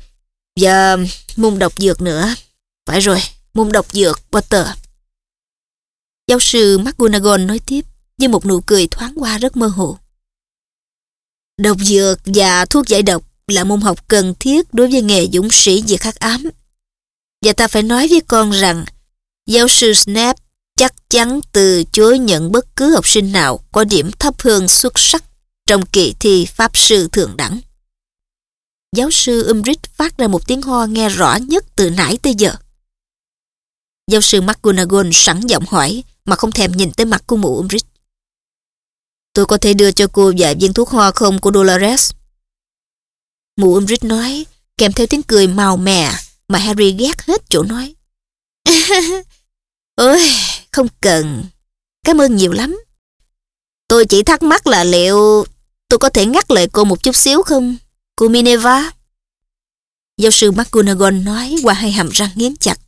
và môn độc dược nữa. Phải rồi, môn độc dược Potter. Giáo sư McGonagall nói tiếp với một nụ cười thoáng qua rất mơ hồ. Độc dược và thuốc giải độc là môn học cần thiết đối với nghề dũng sĩ diệt khắc ám. Và ta phải nói với con rằng, giáo sư snap chắc chắn từ chối nhận bất cứ học sinh nào có điểm thấp hơn xuất sắc trong kỳ thi Pháp sư thượng đẳng. Giáo sư Umbridge phát ra một tiếng ho nghe rõ nhất từ nãy tới giờ. Giáo sư McGonagall sẵn giọng hỏi mà không thèm nhìn tới mặt của mụ Umbridge. Tôi có thể đưa cho cô vài viên thuốc ho không của Dolores? Mụ Umbridge nói, kèm theo tiếng cười màu mè mà Harry ghét hết chỗ nói. <laughs> Ôi, không cần. Cảm ơn nhiều lắm. Tôi chỉ thắc mắc là liệu tôi có thể ngắt lời cô một chút xíu không? Cô Minerva? Giáo sư McGonagall nói qua hai hàm răng nghiến chặt.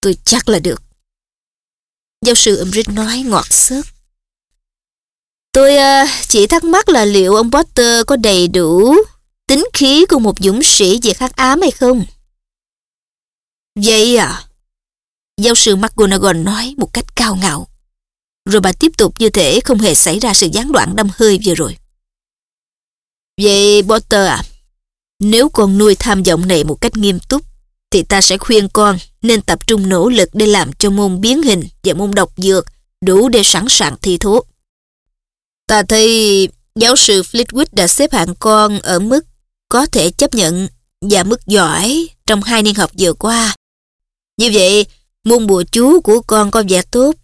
Tôi chắc là được. Giáo sư Umbridge nói ngọt xớt. Tôi uh, chỉ thắc mắc là liệu ông Potter có đầy đủ tính khí của một dũng sĩ diệt hắc ám hay không? Vậy à? Giáo sư McGonagall nói một cách cao ngạo. Rồi bà tiếp tục như thể không hề xảy ra sự gián đoạn đâm hơi vừa rồi. Vậy Potter à, nếu con nuôi tham vọng này một cách nghiêm túc, thì ta sẽ khuyên con nên tập trung nỗ lực để làm cho môn biến hình và môn độc dược đủ để sẵn sàng thi thố. Ta thấy giáo sư Flitwick đã xếp hạng con ở mức có thể chấp nhận và mức giỏi trong hai niên học vừa qua. Như vậy, môn bùa chú của con có vẻ tốt.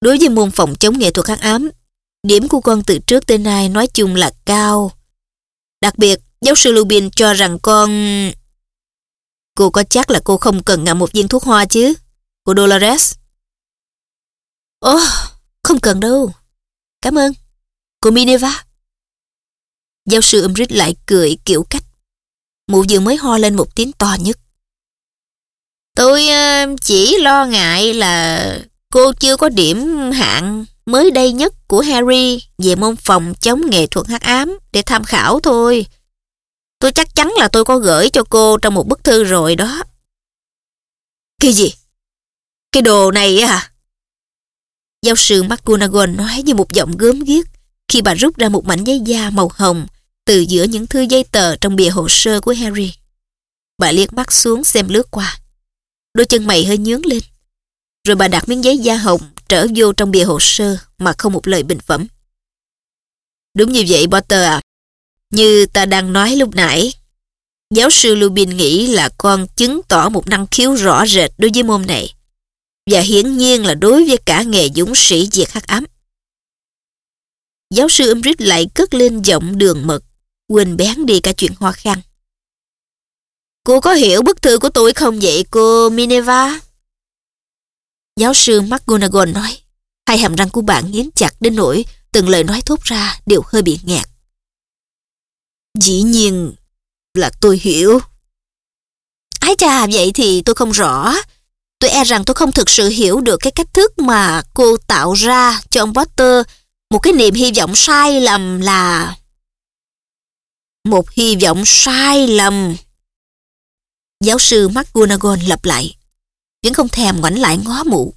Đối với môn phòng chống nghệ thuật hắc ám, điểm của con từ trước tới nay nói chung là cao. Đặc biệt, giáo sư Lubin cho rằng con... Cô có chắc là cô không cần ngậm một viên thuốc hoa chứ? Cô Dolores? Ồ, không cần đâu. Cảm ơn. Cô Minerva? Giáo sư Umbridge lại cười kiểu cách. Mụ vừa mới ho lên một tiếng to nhất. Tôi ờ, chỉ lo ngại là cô chưa có điểm hạng mới đây nhất của Harry về môn phòng chống nghệ thuật hắc ám để tham khảo thôi. Tôi chắc chắn là tôi có gửi cho cô trong một bức thư rồi đó. Cái gì? Cái đồ này à? Giáo sư McGonagall nói như một giọng gớm ghiếc khi bà rút ra một mảnh giấy da màu hồng từ giữa những thư giấy tờ trong bìa hồ sơ của Harry. Bà liếc mắt xuống xem lướt qua. Đôi chân mày hơi nhướng lên. Rồi bà đặt miếng giấy da hồng trở vô trong bìa hồ sơ mà không một lời bình phẩm. Đúng như vậy Potter à. Như ta đang nói lúc nãy, giáo sư Lupin nghĩ là con chứng tỏ một năng khiếu rõ rệt đối với môn này. Và hiển nhiên là đối với cả nghề dũng sĩ diệt hắc ám. Giáo sư Umbridge lại cất lên giọng đường mật, quên bén đi cả chuyện hoa khăn. Cô có hiểu bức thư của tôi không vậy cô Minerva? Giáo sư McGonagall nói. Hai hàm răng của bạn nghiến chặt đến nỗi từng lời nói thốt ra đều hơi bị nghẹt. Dĩ nhiên là tôi hiểu. Ái chà, vậy thì tôi không rõ. Tôi e rằng tôi không thực sự hiểu được cái cách thức mà cô tạo ra cho ông Potter một cái niềm hy vọng sai lầm là... Một hy vọng sai lầm. Giáo sư McGonagall lặp lại, vẫn không thèm ngoảnh lại ngó mụ.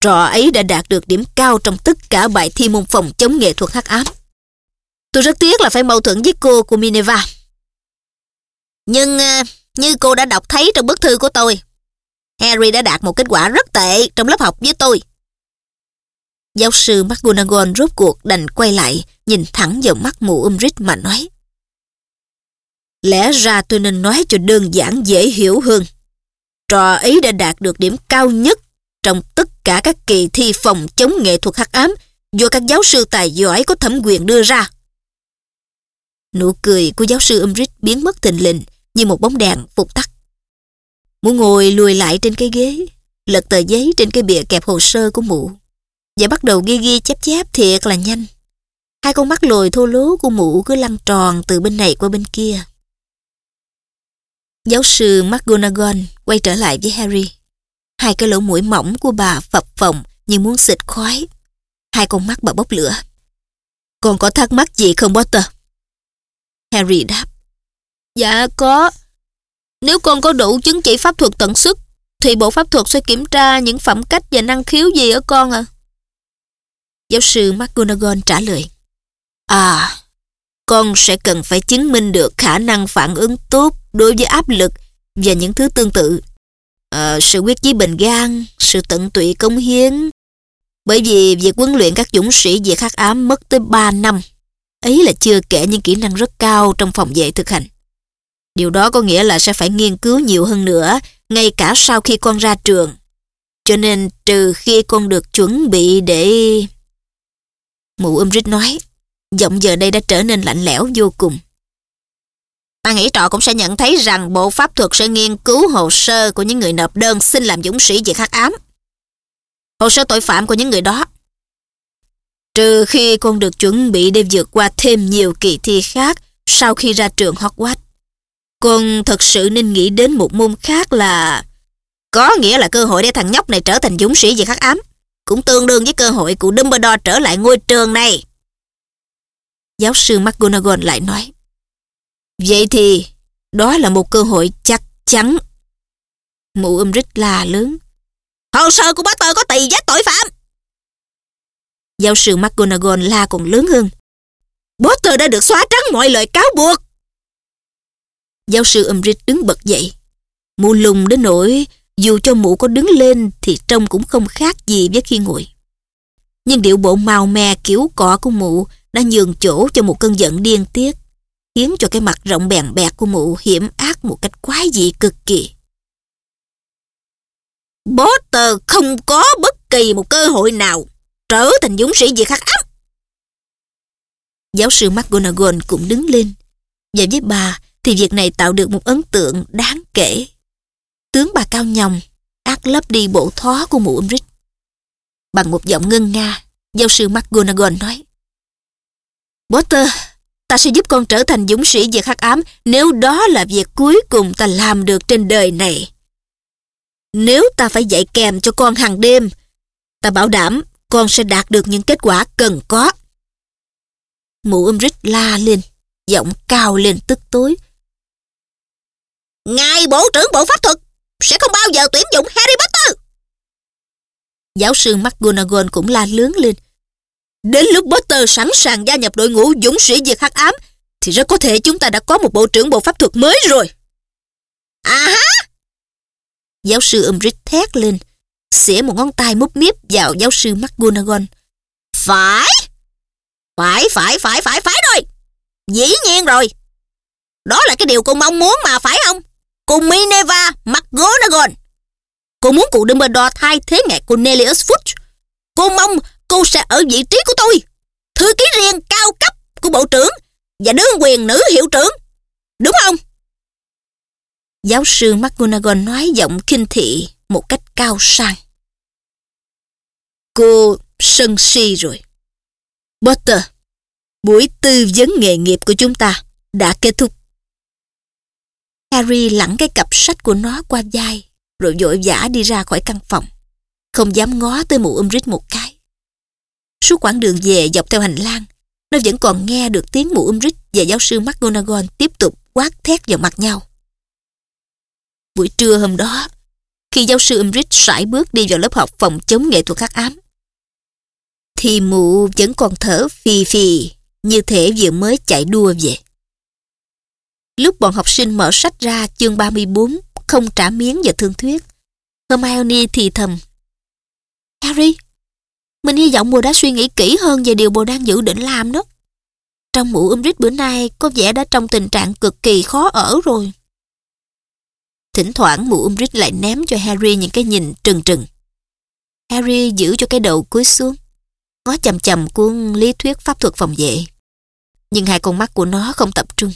Trò ấy đã đạt được điểm cao trong tất cả bài thi môn phòng chống nghệ thuật hắc ám. Tôi rất tiếc là phải mâu thuẫn với cô của Minerva. Nhưng ờ, như cô đã đọc thấy trong bức thư của tôi, Harry đã đạt một kết quả rất tệ trong lớp học với tôi. Giáo sư McGonagall rốt cuộc đành quay lại, nhìn thẳng vào mắt mụ Umbridge mà nói. Lẽ ra tôi nên nói cho đơn giản dễ hiểu hơn. Trò ấy đã đạt được điểm cao nhất trong tất cả các kỳ thi phòng chống nghệ thuật hắc ám do các giáo sư tài giỏi có thẩm quyền đưa ra. Nụ cười của giáo sư Umbridge biến mất tình lình như một bóng đèn phục tắt. Mụ ngồi lùi lại trên cái ghế, lật tờ giấy trên cái bìa kẹp hồ sơ của mụ và bắt đầu ghi ghi chép chép thiệt là nhanh. Hai con mắt lồi thô lố của mụ cứ lăn tròn từ bên này qua bên kia. Giáo sư McGonagall quay trở lại với Harry. Hai cái lỗ mũi mỏng của bà phập phồng như muốn xịt khói. Hai con mắt bà bốc lửa. Còn có thắc mắc gì không Potter? Harry đáp. Dạ có. Nếu con có đủ chứng chỉ pháp thuật tận sức, thì bộ pháp thuật sẽ kiểm tra những phẩm cách và năng khiếu gì ở con à? Giáo sư McGonagall trả lời. À, con sẽ cần phải chứng minh được khả năng phản ứng tốt đối với áp lực và những thứ tương tự. À, sự quyết chí bình gan, sự tận tụy công hiến. Bởi vì việc huấn luyện các dũng sĩ về khắc ám mất tới 3 năm. Ấy là chưa kể những kỹ năng rất cao trong phòng vệ thực hành. Điều đó có nghĩa là sẽ phải nghiên cứu nhiều hơn nữa, ngay cả sau khi con ra trường. Cho nên trừ khi con được chuẩn bị để... Mụ Umrit nói, giọng giờ đây đã trở nên lạnh lẽo vô cùng. Ta nghĩ trọ cũng sẽ nhận thấy rằng bộ pháp thuật sẽ nghiên cứu hồ sơ của những người nộp đơn xin làm dũng sĩ việc khắc ám. Hồ sơ tội phạm của những người đó. Trừ khi con được chuẩn bị để vượt qua thêm nhiều kỳ thi khác sau khi ra trường Hogwarts. Con thật sự nên nghĩ đến một môn khác là... Có nghĩa là cơ hội để thằng nhóc này trở thành dũng sĩ về khắc ám. Cũng tương đương với cơ hội của Dumbledore trở lại ngôi trường này. Giáo sư McGonagall lại nói. Vậy thì, đó là một cơ hội chắc chắn. Mụ Umbridge la lớn. Hồ sơ của Potter có tỳ giác tội phạm. Giáo sư McGonagall la còn lớn hơn. Potter đã được xóa trắng mọi lời cáo buộc. Giáo sư Umbridge đứng bật dậy. Mù lùng đến nỗi dù cho mụ có đứng lên thì trông cũng không khác gì với khi ngồi. Nhưng điệu bộ màu mè kiểu cọ của mụ đã nhường chỗ cho một cơn giận điên tiết, khiến cho cái mặt rộng bèn bẹt của mụ hiểm ác một cách quái dị cực kỳ. Potter không có bất kỳ một cơ hội nào trở thành dũng sĩ diệt khắc ám. Giáo sư McGonagall cũng đứng lên. Và với bà thì việc này tạo được một ấn tượng đáng kể. Tướng bà cao nhòng, ác lấp đi bộ thó của mụ Umbridge. Bằng một giọng ngân nga, giáo sư McGonagall nói Potter, ta sẽ giúp con trở thành dũng sĩ diệt hắc ám nếu đó là việc cuối cùng ta làm được trên đời này. Nếu ta phải dạy kèm cho con hàng đêm, ta bảo đảm con sẽ đạt được những kết quả cần có. Mụ Umbridge la lên, giọng cao lên tức tối. Ngài Bộ trưởng Bộ Pháp thuật sẽ không bao giờ tuyển dụng Harry Potter. Giáo sư McGonagall cũng la lớn lên. Đến lúc Potter sẵn sàng gia nhập đội ngũ dũng sĩ diệt hắc ám, thì rất có thể chúng ta đã có một bộ trưởng bộ pháp thuật mới rồi. À há! Giáo sư Umbridge thét lên, xỉa một ngón tay múp miếp vào giáo sư McGonagall. Phải! Phải, phải, phải, phải, phải rồi! Dĩ nhiên rồi! Đó là cái điều cô mong muốn mà, phải không? Cô Minerva McGonagall. Cô muốn cụ Dumbledore thay thế ngài Cornelius Fudge. Cô mong cô sẽ ở vị trí của tôi. Thư ký riêng cao cấp của bộ trưởng và đương quyền nữ hiệu trưởng. Đúng không? Giáo sư McGonagall nói giọng kinh thị một cách cao sang. Cô sân si rồi. Potter, buổi tư vấn nghề nghiệp của chúng ta đã kết thúc. Harry lẳng cái cặp sách của nó qua vai, rồi vội vã đi ra khỏi căn phòng. Không dám ngó tới mụ Umbridge một cái. Suốt quãng đường về dọc theo hành lang, nó vẫn còn nghe được tiếng mụ Umbridge và giáo sư McGonagall tiếp tục quát thét vào mặt nhau. Buổi trưa hôm đó, khi giáo sư Umbridge sải bước đi vào lớp học phòng chống nghệ thuật hắc ám, thì mụ vẫn còn thở phì phì như thể vừa mới chạy đua về. Lúc bọn học sinh mở sách ra chương 34 không trả miếng và thương thuyết, Hermione thì thầm. Harry, mình hy vọng bồ đã suy nghĩ kỹ hơn về điều bồ đang dự định làm đó. Trong mũ Umbridge bữa nay có vẻ đã trong tình trạng cực kỳ khó ở rồi. Thỉnh thoảng mụ Umbridge lại ném cho Harry những cái nhìn trừng trừng. Harry giữ cho cái đầu cúi xuống, ngó chầm chầm cuốn lý thuyết pháp thuật phòng vệ. Nhưng hai con mắt của nó không tập trung.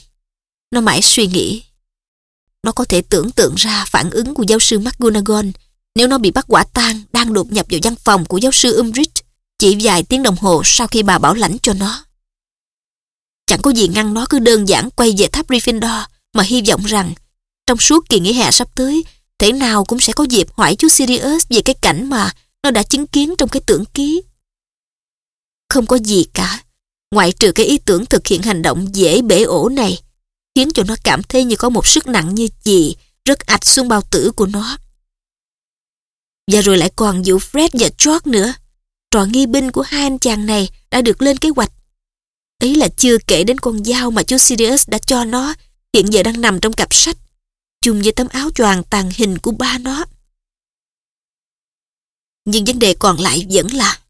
Nó mãi suy nghĩ. Nó có thể tưởng tượng ra phản ứng của giáo sư McGonagall nếu nó bị bắt quả tang đang đột nhập vào văn phòng của giáo sư Umbridge chỉ vài tiếng đồng hồ sau khi bà bảo lãnh cho nó. Chẳng có gì ngăn nó cứ đơn giản quay về tháp Gryffindor mà hy vọng rằng trong suốt kỳ nghỉ hè sắp tới thể nào cũng sẽ có dịp hỏi chú Sirius về cái cảnh mà nó đã chứng kiến trong cái tưởng ký. Không có gì cả, ngoại trừ cái ý tưởng thực hiện hành động dễ bể ổ này, khiến cho nó cảm thấy như có một sức nặng như chì rất ạch xuống bao tử của nó. Và rồi lại còn vụ Fred và George nữa. Trò nghi binh của hai anh chàng này đã được lên kế hoạch. Ấy là chưa kể đến con dao mà chú Sirius đã cho nó, hiện giờ đang nằm trong cặp sách, chung với tấm áo choàng tàn hình của ba nó. Nhưng vấn đề còn lại vẫn là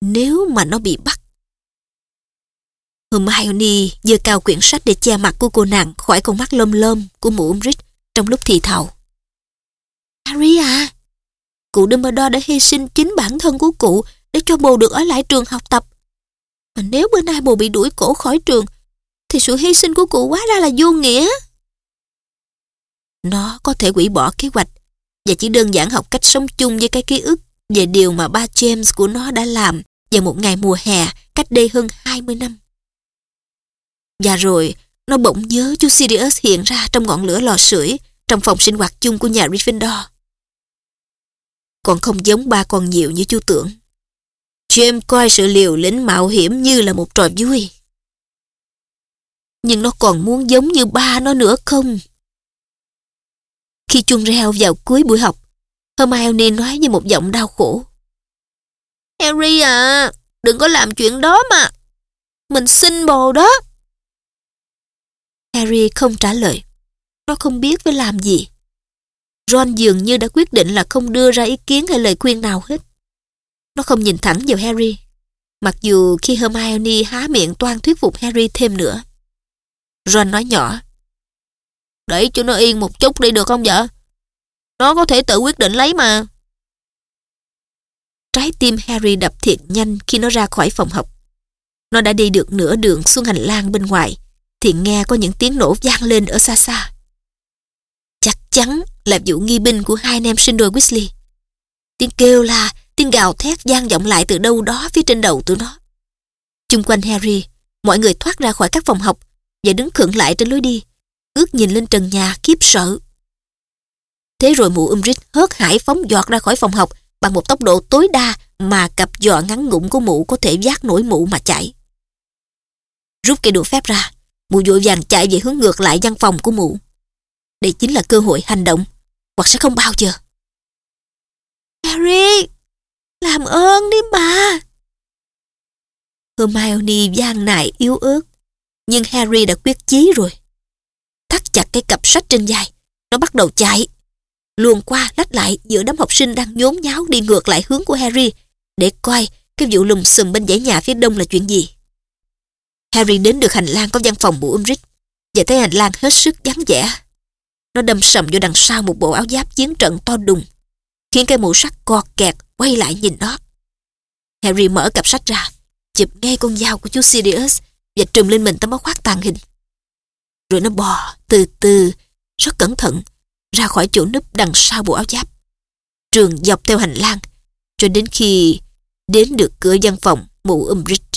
nếu mà nó bị bắt. Hermione giơ cao quyển sách để che mặt của cô nàng khỏi con mắt lom lom của mụ Umbridge trong lúc thì thào. Harry à, cụ Dumbledore đã hy sinh chính bản thân của cụ để cho bồ được ở lại trường học tập. Mà nếu bữa nay bồ bị đuổi cổ khỏi trường, thì sự hy sinh của cụ quá ra là vô nghĩa. Nó có thể hủy bỏ kế hoạch và chỉ đơn giản học cách sống chung với cái ký ức về điều mà ba James của nó đã làm vào một ngày mùa hè cách đây hơn 20 năm. Và rồi, nó bỗng nhớ chú Sirius hiện ra trong ngọn lửa lò sưởi trong phòng sinh hoạt chung của nhà Gryffindor. Còn không giống ba con nhiều như chú tưởng. James coi sự liều lĩnh mạo hiểm như là một trò vui. Nhưng nó còn muốn giống như ba nó nữa không? Khi chuông reo vào cuối buổi học, Hermione nói với một giọng đau khổ. Harry à, đừng có làm chuyện đó mà. Mình xin bồ đó. Harry không trả lời. Nó không biết phải làm gì. Ron dường như đã quyết định là không đưa ra ý kiến hay lời khuyên nào hết. Nó không nhìn thẳng vào Harry. Mặc dù khi Hermione há miệng toan thuyết phục Harry thêm nữa. Ron nói nhỏ. Để cho nó yên một chút đi được không vợ? Nó có thể tự quyết định lấy mà. Trái tim Harry đập thiệt nhanh khi nó ra khỏi phòng học. Nó đã đi được nửa đường xuống hành lang bên ngoài thì nghe có những tiếng nổ vang lên ở xa xa. Chắc chắn là vụ nghi binh của hai anh em sinh đôi Weasley. Tiếng kêu la, tiếng gào thét vang vọng lại từ đâu đó phía trên đầu tụi nó. Chung quanh Harry, mọi người thoát ra khỏi các phòng học và đứng khựng lại trên lối đi, ước nhìn lên trần nhà khiếp sợ. Thế rồi mụ Umbridge hớt hải phóng giọt ra khỏi phòng học bằng một tốc độ tối đa mà cặp giò ngắn ngủn của mụ có thể vác nổi mụ mà chạy. Rút cây đũa phép ra, mụ vội vàng chạy về hướng ngược lại văn phòng của mụ. Đây chính là cơ hội hành động, hoặc sẽ không bao giờ. Harry, làm ơn đi bà. Hermione gian nài yếu ớt, nhưng Harry đã quyết chí rồi. Thắt chặt cái cặp sách trên vai, nó bắt đầu chạy. Luồn qua lách lại giữa đám học sinh đang nhốn nháo đi ngược lại hướng của Harry để coi cái vụ lùm xùm bên dãy nhà phía đông là chuyện gì. Harry đến được hành lang có văn phòng của Umbridge và thấy hành lang hết sức vắng vẻ. Nó đâm sầm vô đằng sau một bộ áo giáp chiến trận to đùng, khiến cái mũ sắt co kẹt quay lại nhìn nó. Harry mở cặp sách ra, chụp ngay con dao của chú Sirius và trùm lên mình tấm áo khoác tàn hình. Rồi nó bò từ từ, rất cẩn thận ra khỏi chỗ núp đằng sau bộ áo giáp. Trường dọc theo hành lang, cho đến khi đến được cửa văn phòng mụ Umbridge.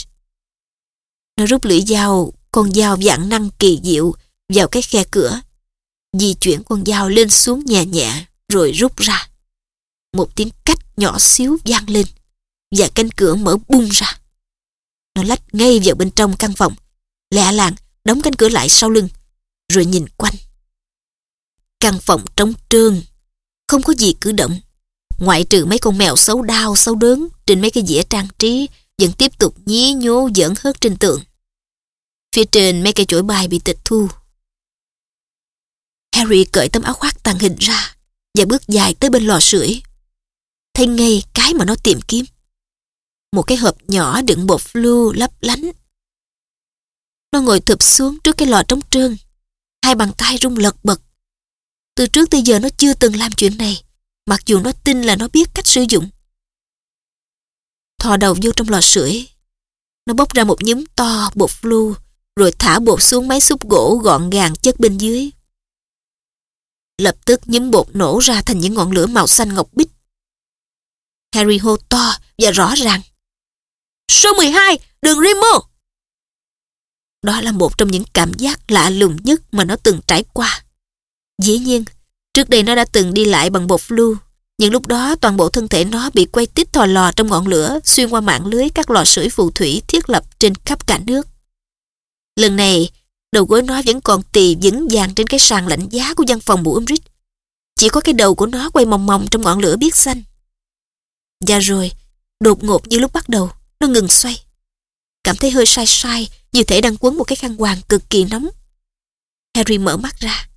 Nó rút lưỡi dao, con dao dạng năng kỳ diệu vào cái khe cửa. Di chuyển con dao lên xuống nhẹ nhẹ rồi rút ra. Một tiếng cách nhỏ xíu vang lên và cánh cửa mở bung ra. Nó lách ngay vào bên trong căn phòng, lẹ làng đóng cánh cửa lại sau lưng, rồi nhìn quanh. Căn phòng trống trơn, không có gì cử động. Ngoại trừ mấy con mèo xấu đau, xấu đớn trên mấy cái dĩa trang trí vẫn tiếp tục nhí nhố giỡn hớt trên tường. Phía trên mấy cây chổi bài bị tịch thu. Harry cởi tấm áo khoác tàng hình ra và bước dài tới bên lò sưởi. Thấy ngay cái mà nó tìm kiếm. Một cái hộp nhỏ đựng bột flu lấp lánh. Nó ngồi thụp xuống trước cái lò trống trơn. Hai bàn tay rung lật bật. Từ trước tới giờ nó chưa từng làm chuyện này, mặc dù nó tin là nó biết cách sử dụng. Thò đầu vô trong lò sưởi. Nó bốc ra một nhúm to bột flu, rồi thả bột xuống máy xúc gỗ gọn gàng chất bên dưới. Lập tức nhúm bột nổ ra thành những ngọn lửa màu xanh ngọc bích. Harry hô to và rõ ràng. Số 12, đường Rimo! Đó là một trong những cảm giác lạ lùng nhất mà nó từng trải qua. Dĩ nhiên, trước đây nó đã từng đi lại bằng bột flu, nhưng lúc đó toàn bộ thân thể nó bị quay tít thò lò trong ngọn lửa xuyên qua mạng lưới các lò sưởi phù thủy thiết lập trên khắp cả nước. Lần này, đầu gối nó vẫn còn tì vững vàng trên cái sàn lạnh giá của văn phòng mũ Umbridge. Chỉ có cái đầu của nó quay mòng mòng trong ngọn lửa biếc xanh. Và rồi, đột ngột như lúc bắt đầu, nó ngừng xoay. Cảm thấy hơi sai sai, như thể đang quấn một cái khăn quàng cực kỳ nóng. Harry mở mắt ra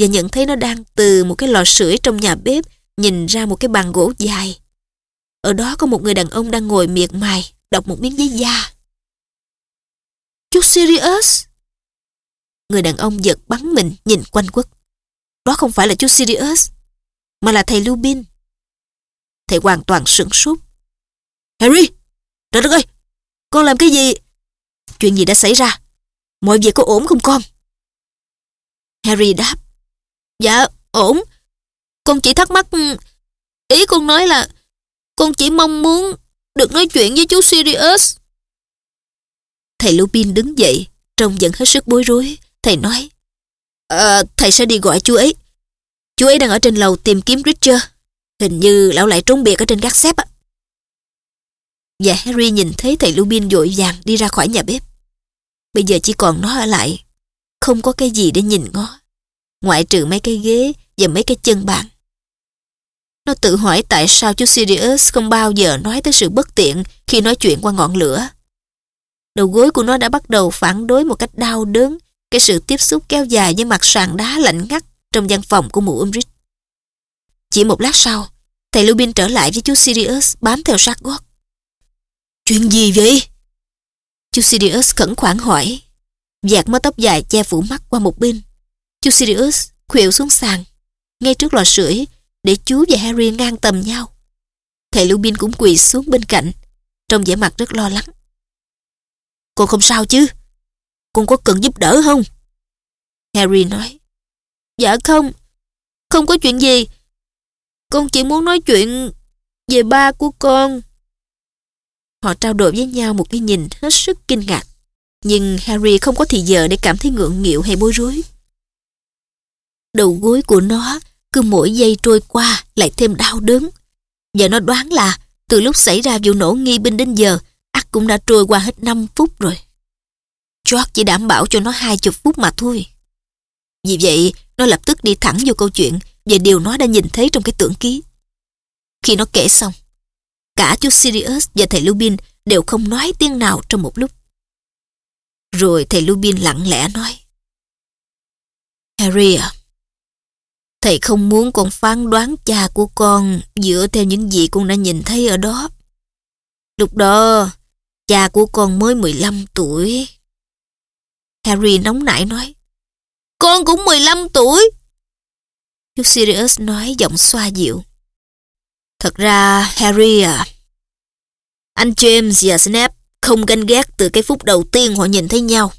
và nhận thấy nó đang từ một cái lò sưởi trong nhà bếp nhìn ra một cái bàn gỗ dài. Ở đó có một người đàn ông đang ngồi miệt mài, đọc một miếng giấy da. Chú Sirius? Người đàn ông giật bắn mình nhìn quanh quất. Đó không phải là chú Sirius, mà là thầy Lupin. Thầy hoàn toàn sửng sốt. Harry! Trời đất ơi! Con làm cái gì? Chuyện gì đã xảy ra? Mọi việc có ổn không con? Harry đáp. Dạ, ổn. Con chỉ thắc mắc... Ừ, ý con nói là con chỉ mong muốn được nói chuyện với chú Sirius. Thầy Lupin đứng dậy, trông vẫn hết sức bối rối. Thầy nói, à, thầy sẽ đi gọi chú ấy. Chú ấy đang ở trên lầu tìm kiếm Richard. Hình như lão lại trốn biệt ở trên gác xếp á. Và Harry nhìn thấy thầy Lupin vội vàng đi ra khỏi nhà bếp. Bây giờ chỉ còn nó ở lại. Không có cái gì để nhìn ngó. Ngoại trừ mấy cái ghế và mấy cái chân bàn. Nó tự hỏi tại sao chú Sirius không bao giờ nói tới sự bất tiện khi nói chuyện qua ngọn lửa. Đầu gối của nó đã bắt đầu phản đối một cách đau đớn cái sự tiếp xúc kéo dài với mặt sàn đá lạnh ngắt trong văn phòng của mụ Umbridge. Chỉ một lát sau, thầy Lupin trở lại với chú Sirius bám theo sát gót. Chuyện gì vậy? Chú Sirius khẩn khoản hỏi. Dạt mớ tóc dài che phủ mắt qua một bên. Chú Sirius khuỵu xuống sàn, ngay trước lò sưởi, để chú và Harry ngang tầm nhau. Thầy Lupin cũng quỳ xuống bên cạnh, trông vẻ mặt rất lo lắng. Con không sao chứ? Con có cần giúp đỡ không? Harry nói. Dạ không, không có chuyện gì. Con chỉ muốn nói chuyện về ba của con. Họ trao đổi với nhau một cái nhìn hết sức kinh ngạc. Nhưng Harry không có thì giờ để cảm thấy ngượng nghịu hay bối rối. Đầu gối của nó cứ mỗi giây trôi qua lại thêm đau đớn. Và nó đoán là từ lúc xảy ra vụ nổ nghi binh đến giờ, ắt cũng đã trôi qua hết 5 phút rồi. George chỉ đảm bảo cho nó hai chục phút mà thôi. Vì vậy, nó lập tức đi thẳng vô câu chuyện về điều nó đã nhìn thấy trong cái tưởng ký. Khi nó kể xong, cả chú Sirius và thầy Lubin đều không nói tiếng nào trong một lúc. Rồi thầy Lubin lặng lẽ nói. Harry à, thầy không muốn con phán đoán cha của con dựa theo những gì con đã nhìn thấy ở đó. Lúc đó, cha của con mới 15 tuổi. Harry nóng nảy nói. Con cũng 15 tuổi. Chú Sirius nói giọng xoa dịu. Thật ra, Harry à, anh James và Snape không ganh ghét từ cái phút đầu tiên họ nhìn thấy nhau.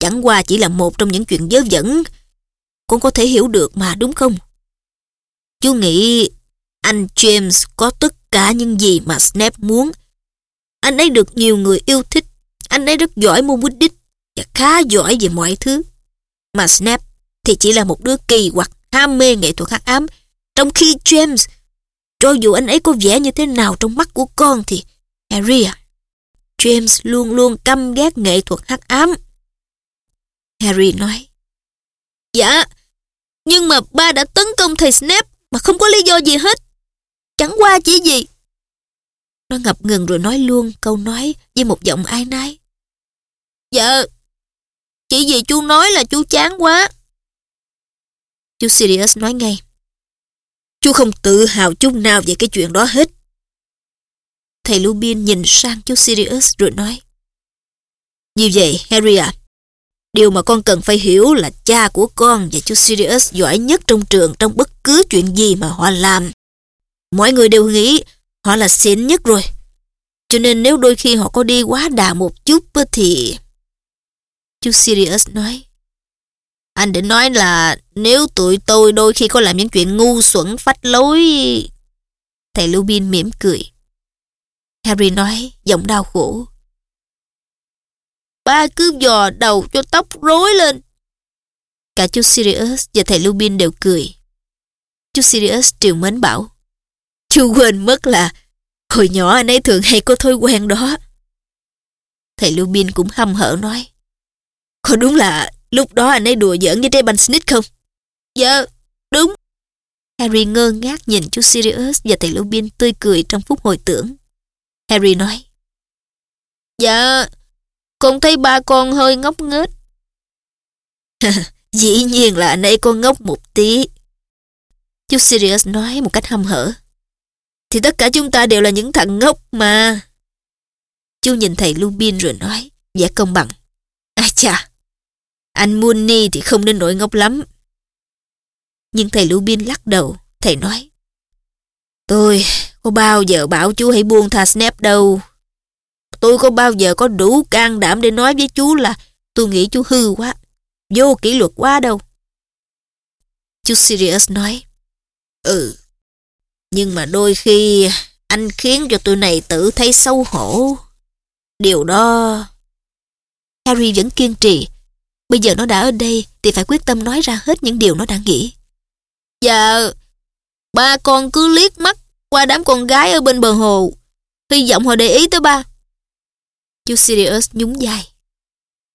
Chẳng qua chỉ là một trong những chuyện dớ dẫn cũng có thể hiểu được mà đúng không? Chú nghĩ anh James có tất cả những gì mà Snape muốn. Anh ấy được nhiều người yêu thích. Anh ấy rất giỏi môn quýt đích và khá giỏi về mọi thứ. Mà Snape thì chỉ là một đứa kỳ hoặc ham mê nghệ thuật hắc ám. Trong khi James, cho dù anh ấy có vẻ như thế nào trong mắt của con thì Harry à, James luôn luôn căm ghét nghệ thuật hắc ám. Harry nói, Dạ, nhưng mà ba đã tấn công thầy Snape mà không có lý do gì hết. Chẳng qua chỉ gì. Nó ngập ngừng rồi nói luôn câu nói với một giọng ai nái. Dạ, chỉ vì chú nói là chú chán quá. Chú Sirius nói ngay. Chú không tự hào chút nào về cái chuyện đó hết. Thầy Lupin nhìn sang chú Sirius rồi nói. Như vậy, Harry à, điều mà con cần phải hiểu là cha của con và chú Sirius giỏi nhất trong trường trong bất cứ chuyện gì mà họ làm. Mọi người đều nghĩ họ là xịn nhất rồi. Cho nên nếu đôi khi họ có đi quá đà một chút thì... Chú Sirius nói. Anh định nói là nếu tụi tôi đôi khi có làm những chuyện ngu xuẩn phách lối... Thầy Lupin mỉm cười. Harry nói, giọng đau khổ. Ba cứ dò đầu cho tóc rối lên. Cả chú Sirius và thầy Lupin đều cười. Chú Sirius triều mến bảo. Chú quên mất là hồi nhỏ anh ấy thường hay có thói quen đó. Thầy Lupin cũng hâm hở nói. Có đúng là lúc đó anh ấy đùa giỡn với trái banh snitch không? Dạ, đúng. Harry ngơ ngác nhìn chú Sirius và thầy Lupin tươi cười trong phút hồi tưởng. Harry nói. Dạ, con thấy ba con hơi ngốc nghếch. <laughs> Dĩ nhiên là anh ấy con ngốc một tí. Chú Sirius nói một cách hâm hở. Thì tất cả chúng ta đều là những thằng ngốc mà. Chú nhìn thầy Lupin rồi nói, vẻ công bằng. À chà, anh Mooney thì không nên nổi ngốc lắm. Nhưng thầy Lupin lắc đầu, thầy nói. Tôi có bao giờ bảo chú hãy buông tha Snap đâu. Tôi có bao giờ có đủ can đảm để nói với chú là tôi nghĩ chú hư quá, vô kỷ luật quá đâu. Chú Sirius nói, Ừ, nhưng mà đôi khi anh khiến cho tụi này tự thấy xấu hổ. Điều đó... Harry vẫn kiên trì. Bây giờ nó đã ở đây thì phải quyết tâm nói ra hết những điều nó đã nghĩ. Dạ, ba con cứ liếc mắt qua đám con gái ở bên bờ hồ. Hy vọng họ để ý tới ba. Chú Sirius nhún vai.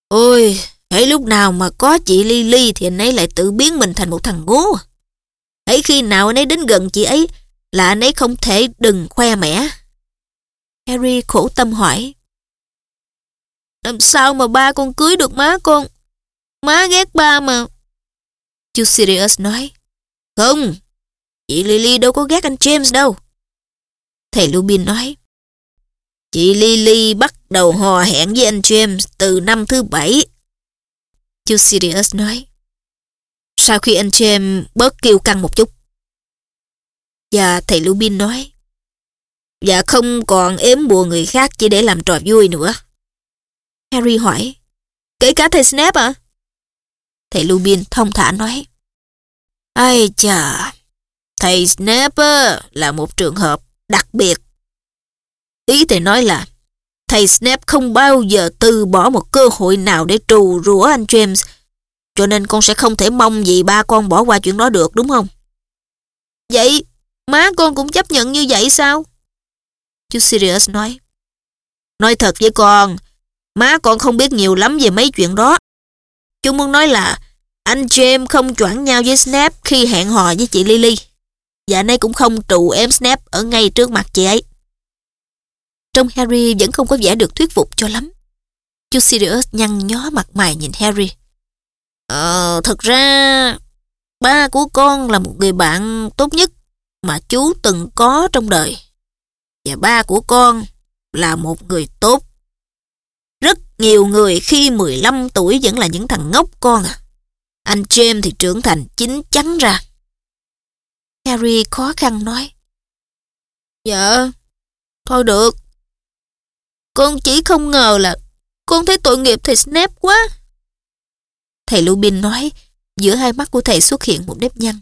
Ôi, hãy lúc nào mà có chị Lily thì anh ấy lại tự biến mình thành một thằng ngố. Hãy khi nào anh ấy đến gần chị ấy là anh ấy không thể đừng khoe mẽ. Harry khổ tâm hỏi. Làm sao mà ba con cưới được má con? Má ghét ba mà. Chú Sirius nói. Không, chị Lily đâu có ghét anh James đâu. Thầy Lupin nói. Chị Lily bắt đầu hò hẹn với anh James từ năm thứ bảy. Chú Sirius nói. Sau khi anh James bớt kiêu căng một chút. Và thầy Lupin nói. Và không còn ếm bùa người khác chỉ để làm trò vui nữa. Harry hỏi. Kể cả thầy Snape à? Thầy Lupin thông thả nói. Ai chà, thầy Snape là một trường hợp đặc biệt. Ý thầy nói là thầy Snape không bao giờ từ bỏ một cơ hội nào để trù rủa anh James cho nên con sẽ không thể mong gì ba con bỏ qua chuyện đó được đúng không? Vậy má con cũng chấp nhận như vậy sao? Chú Sirius nói. Nói thật với con, má con không biết nhiều lắm về mấy chuyện đó. Chú muốn nói là anh James không choảng nhau với Snape khi hẹn hò với chị Lily. Và nay cũng không trù em Snape ở ngay trước mặt chị ấy. Trong Harry vẫn không có vẻ được thuyết phục cho lắm. Chú Sirius nhăn nhó mặt mày nhìn Harry. Ờ, thật ra ba của con là một người bạn tốt nhất mà chú từng có trong đời. Và ba của con là một người tốt. Rất nhiều người khi 15 tuổi vẫn là những thằng ngốc con à. Anh James thì trưởng thành chín chắn ra. Harry khó khăn nói. Dạ, thôi được. Con chỉ không ngờ là con thấy tội nghiệp thầy Snape quá. Thầy Lupin nói Giữa hai mắt của thầy xuất hiện một nếp nhăn.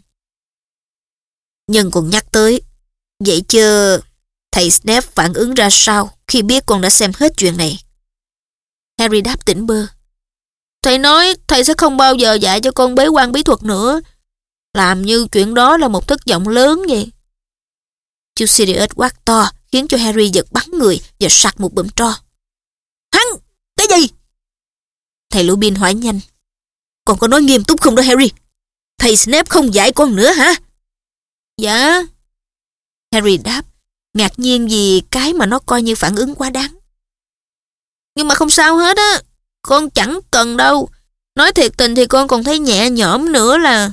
Nhân còn nhắc tới, vậy chứ thầy Snape phản ứng ra sao khi biết con đã xem hết chuyện này? Harry đáp tỉnh bơ. Thầy nói thầy sẽ không bao giờ dạy cho con bế quan bí thuật nữa. Làm như chuyện đó là một thất vọng lớn vậy. Chú Sirius quát to khiến cho Harry giật bắn người và sặc một bụm tro. Hắn! Cái gì? Thầy Lupin hỏi nhanh. Con có nói nghiêm túc không đó Harry? Thầy Snape không dạy con nữa hả? Dạ. Harry đáp, ngạc nhiên vì cái mà nó coi như phản ứng quá đáng. Nhưng mà không sao hết á, con chẳng cần đâu. Nói thiệt tình thì con còn thấy nhẹ nhõm nữa là...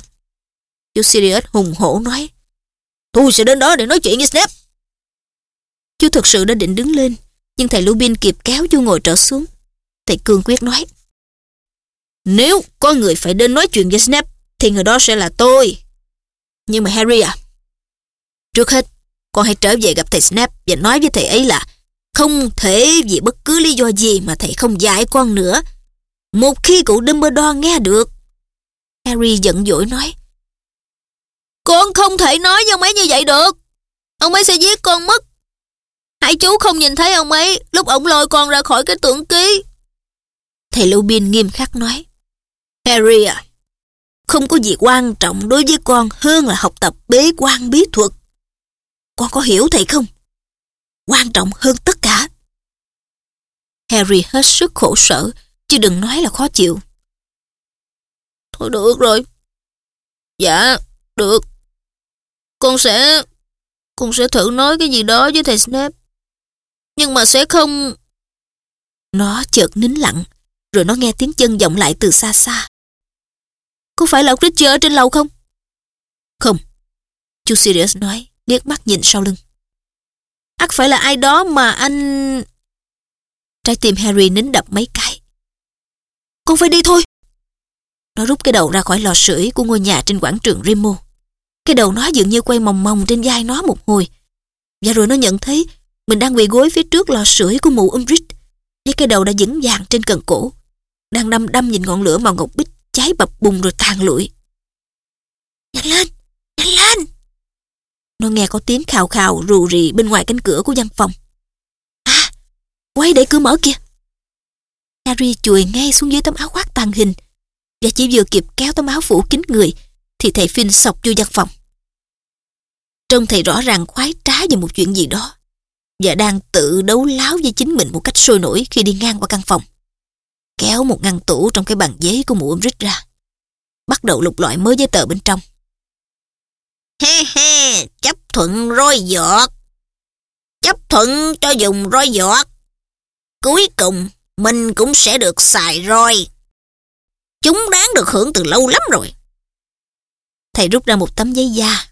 Chú Sirius hùng hổ nói. Tôi sẽ đến đó để nói chuyện với Snape. Chú thực sự đã định đứng lên, nhưng thầy Lubin kịp kéo chú ngồi trở xuống. Thầy cương quyết nói. Nếu có người phải đến nói chuyện với Snape, thì người đó sẽ là tôi. Nhưng mà Harry à, trước hết, con hãy trở về gặp thầy Snape và nói với thầy ấy là không thể vì bất cứ lý do gì mà thầy không dạy con nữa. Một khi cụ Dumbledore nghe được. Harry giận dỗi nói. Con không thể nói với ông ấy như vậy được. Ông ấy sẽ giết con mất. Hãy chú không nhìn thấy ông ấy lúc ông lôi con ra khỏi cái tưởng ký. Thầy Lupin nghiêm khắc nói. Harry à, không có gì quan trọng đối với con hơn là học tập bế quan bí thuật. Con có hiểu thầy không? Quan trọng hơn tất cả. Harry hết sức khổ sở, chứ đừng nói là khó chịu. Thôi được rồi. Dạ, được. Con sẽ... Con sẽ thử nói cái gì đó với thầy Snape. Nhưng mà sẽ không... Nó chợt nín lặng, rồi nó nghe tiếng chân vọng lại từ xa xa. Có phải là ông Richard ở trên lầu không? Không. Chú Sirius nói, liếc mắt nhìn sau lưng. ắt phải là ai đó mà anh... Trái tim Harry nín đập mấy cái. Con phải đi thôi. Nó rút cái đầu ra khỏi lò sưởi của ngôi nhà trên quảng trường Remo Cái đầu nó dường như quay mòng mòng trên vai nó một hồi. Và rồi nó nhận thấy mình đang quỳ gối phía trước lò sưởi của mụ Umbridge với cái đầu đã vững vàng trên cần cổ. Đang đăm đăm nhìn ngọn lửa màu ngọc bích cháy bập bùng rồi tàn lụi. Nhanh lên, nhanh lên. Nó nghe có tiếng khào khào rù rì bên ngoài cánh cửa của văn phòng. À, quay để cửa mở kìa. Harry chùi ngay xuống dưới tấm áo khoác tàn hình và chỉ vừa kịp kéo tấm áo phủ kín người thì thầy Finn sọc vô văn phòng. Trông thầy rõ ràng khoái trá về một chuyện gì đó và đang tự đấu láo với chính mình một cách sôi nổi khi đi ngang qua căn phòng. Kéo một ngăn tủ trong cái bàn giấy của mụ rít ra. Bắt đầu lục loại mới giấy tờ bên trong. He he, chấp thuận roi giọt. Chấp thuận cho dùng roi giọt. Cuối cùng, mình cũng sẽ được xài roi. Chúng đáng được hưởng từ lâu lắm rồi. Thầy rút ra một tấm giấy da,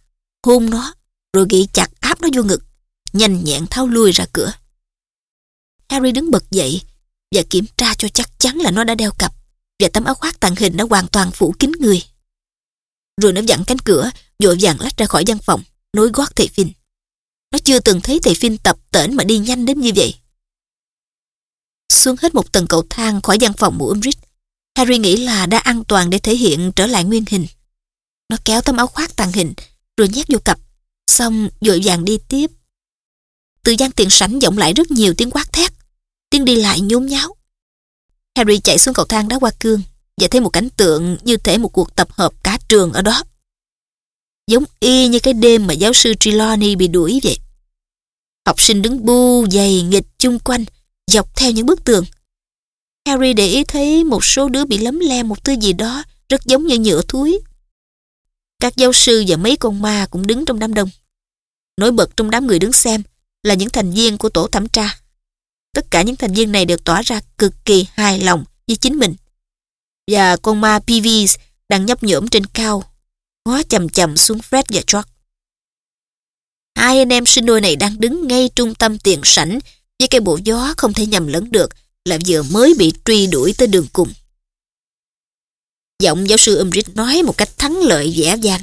hôn nó, rồi ghi chặt áp nó vô ngực, nhanh nhẹn tháo lui ra cửa. Harry đứng bật dậy và kiểm tra cho chắc chắn là nó đã đeo cặp và tấm áo khoác tàng hình đã hoàn toàn phủ kín người. Rồi nó dặn cánh cửa, vội vàng lách ra khỏi văn phòng, nối gót thầy Finn. Nó chưa từng thấy thầy Finn tập tễnh mà đi nhanh đến như vậy. Xuống hết một tầng cầu thang khỏi văn phòng mũ Umbridge, Harry nghĩ là đã an toàn để thể hiện trở lại nguyên hình. Nó kéo tấm áo khoác tàng hình, rồi nhét vô cặp, xong vội vàng đi tiếp. Từ gian tiền sảnh vọng lại rất nhiều tiếng quát thét, tiếng đi lại nhốn nháo. Harry chạy xuống cầu thang đá hoa cương và thấy một cảnh tượng như thể một cuộc tập hợp cả trường ở đó. Giống y như cái đêm mà giáo sư Trelawney bị đuổi vậy. Học sinh đứng bu dày nghịch chung quanh, dọc theo những bức tường. Harry để ý thấy một số đứa bị lấm lem một thứ gì đó rất giống như nhựa thúi. Các giáo sư và mấy con ma cũng đứng trong đám đông. Nổi bật trong đám người đứng xem là những thành viên của tổ thẩm tra. Tất cả những thành viên này đều tỏ ra cực kỳ hài lòng với chính mình. Và con ma Peeves đang nhấp nhổm trên cao, ngó chầm chầm xuống Fred và George. Hai anh em sinh đôi này đang đứng ngay trung tâm tiền sảnh với cái bộ gió không thể nhầm lẫn được là vừa mới bị truy đuổi tới đường cùng. Giọng giáo sư Umbridge nói một cách thắng lợi vẻ vang.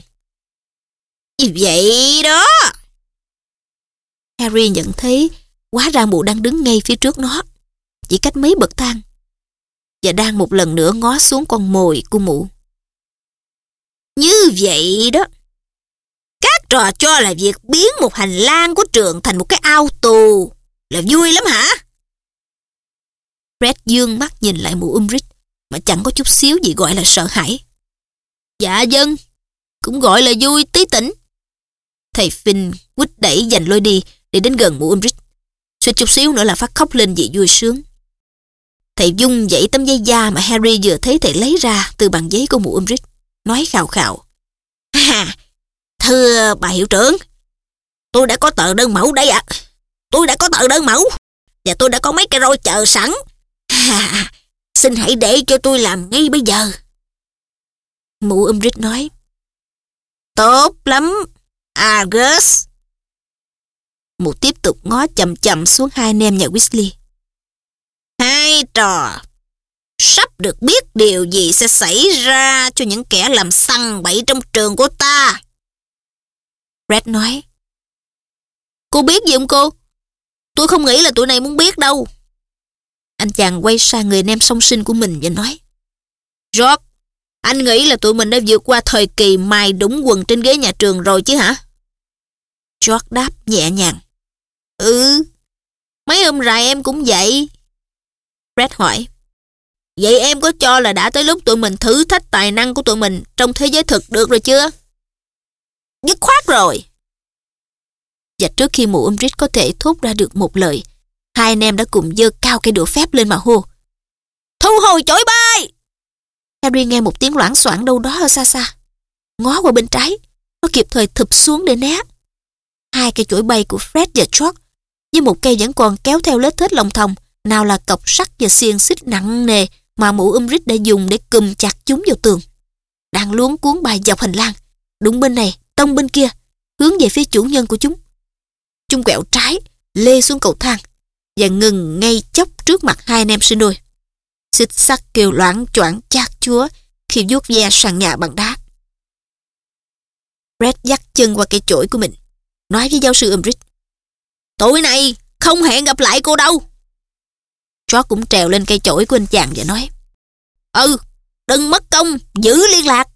Vậy đó. Harry nhận thấy quá ra mụ đang đứng ngay phía trước nó, chỉ cách mấy bậc thang, và đang một lần nữa ngó xuống con mồi của mụ. Như vậy đó. Các trò cho là việc biến một hành lang của trường thành một cái ao tù là vui lắm hả? Fred dương mắt nhìn lại mụ Umbridge mà chẳng có chút xíu gì gọi là sợ hãi. Dạ dân, cũng gọi là vui tí tỉnh. Thầy Finn quýt đẩy giành lôi đi để đến gần mụ Ulrich. Suýt chút xíu nữa là phát khóc lên vì vui sướng. Thầy Dung dãy tấm giấy da mà Harry vừa thấy thầy lấy ra từ bằng giấy của mụ Ulrich. Nói khào khào. À, thưa bà hiệu trưởng, tôi đã có tờ đơn mẫu đây ạ. Tôi đã có tờ đơn mẫu và tôi đã có mấy cái roi chờ sẵn. À, xin hãy để cho tôi làm ngay bây giờ. Mụ Ulrich nói. Tốt lắm, Argus. Mụ tiếp tục ngó chậm chậm xuống hai anh em nhà Weasley. Hai trò sắp được biết điều gì sẽ xảy ra cho những kẻ làm săn bậy trong trường của ta. Red nói. Cô biết gì không cô? Tôi không nghĩ là tụi này muốn biết đâu. Anh chàng quay sang người anh em song sinh của mình và nói. George, anh nghĩ là tụi mình đã vượt qua thời kỳ mài đúng quần trên ghế nhà trường rồi chứ hả? George đáp nhẹ nhàng. Ừ, mấy hôm rày em cũng vậy. Fred hỏi. Vậy em có cho là đã tới lúc tụi mình thử thách tài năng của tụi mình trong thế giới thực được rồi chưa? Dứt khoát rồi. Và trước khi mụ Umbridge có thể thốt ra được một lời, hai anh em đã cùng dơ cao cây đũa phép lên mà hô. Thu hồi chổi bay! Harry nghe một tiếng loảng xoảng đâu đó ở xa xa. Ngó qua bên trái, nó kịp thời thụp xuống để né. Hai cây chổi bay của Fred và George, với một cây vẫn còn kéo theo lết thết lòng thòng, nào là cọc sắt và xiên xích nặng nề mà mụ umrit đã dùng để cùm chặt chúng vào tường. Đang luống cuốn bài dọc hành lang, đúng bên này, tông bên kia, hướng về phía chủ nhân của chúng. Chúng quẹo trái, lê xuống cầu thang và ngừng ngay chốc trước mặt hai anh em sinh đôi. Xích sắt kêu loãng choảng chát chúa khi vuốt ve sàn nhà bằng đá. Red dắt chân qua cây chổi của mình, nói với giáo sư Umbridge. Tụi này không hẹn gặp lại cô đâu. George cũng trèo lên cây chổi của anh chàng và nói. Ừ, đừng mất công, giữ liên lạc.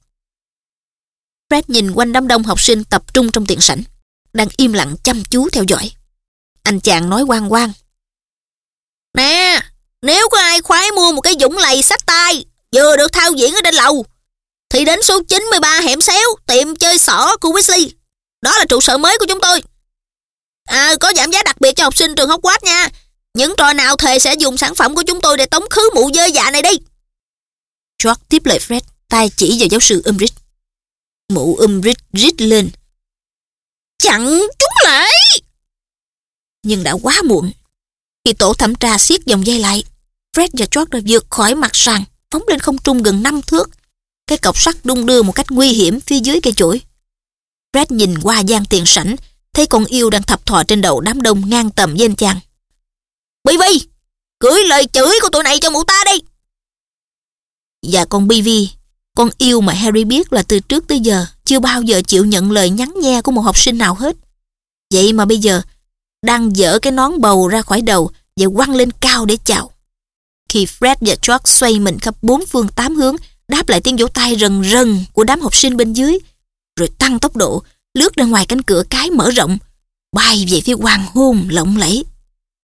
Fred nhìn quanh đám đông học sinh tập trung trong tiền sảnh, đang im lặng chăm chú theo dõi. Anh chàng nói quang quang. Nè, nếu có ai khoái mua một cái dũng lầy sách tay vừa được thao diễn ở trên lầu, thì đến số 93 hẻm xéo tiệm chơi sỏ của Weasley. Đó là trụ sở mới của chúng tôi. À, có giảm giá đặc biệt cho học sinh trường Hogwarts nha. Những trò nào thề sẽ dùng sản phẩm của chúng tôi để tống khứ mụ dơ dạ này đi. George tiếp lời Fred, tay chỉ vào giáo sư Umbridge. Mụ Umbridge rít lên. Chặn chúng lại! Nhưng đã quá muộn. Khi tổ thẩm tra siết dòng dây lại, Fred và George đã vượt khỏi mặt sàn, phóng lên không trung gần 5 thước. Cái cọc sắt đung đưa một cách nguy hiểm phía dưới cây chuỗi. Fred nhìn qua gian tiền sảnh, thấy con yêu đang thập thò trên đầu đám đông ngang tầm với anh chàng. Bi Vi, gửi lời chửi của tụi này cho mụ ta đi. Và con Bi con yêu mà Harry biết là từ trước tới giờ chưa bao giờ chịu nhận lời nhắn nhe của một học sinh nào hết. Vậy mà bây giờ đang dở cái nón bầu ra khỏi đầu và quăng lên cao để chào. Khi Fred và George xoay mình khắp bốn phương tám hướng, đáp lại tiếng vỗ tay rần rần của đám học sinh bên dưới, rồi tăng tốc độ, lướt ra ngoài cánh cửa cái mở rộng, bay về phía hoàng hôn lộng lẫy.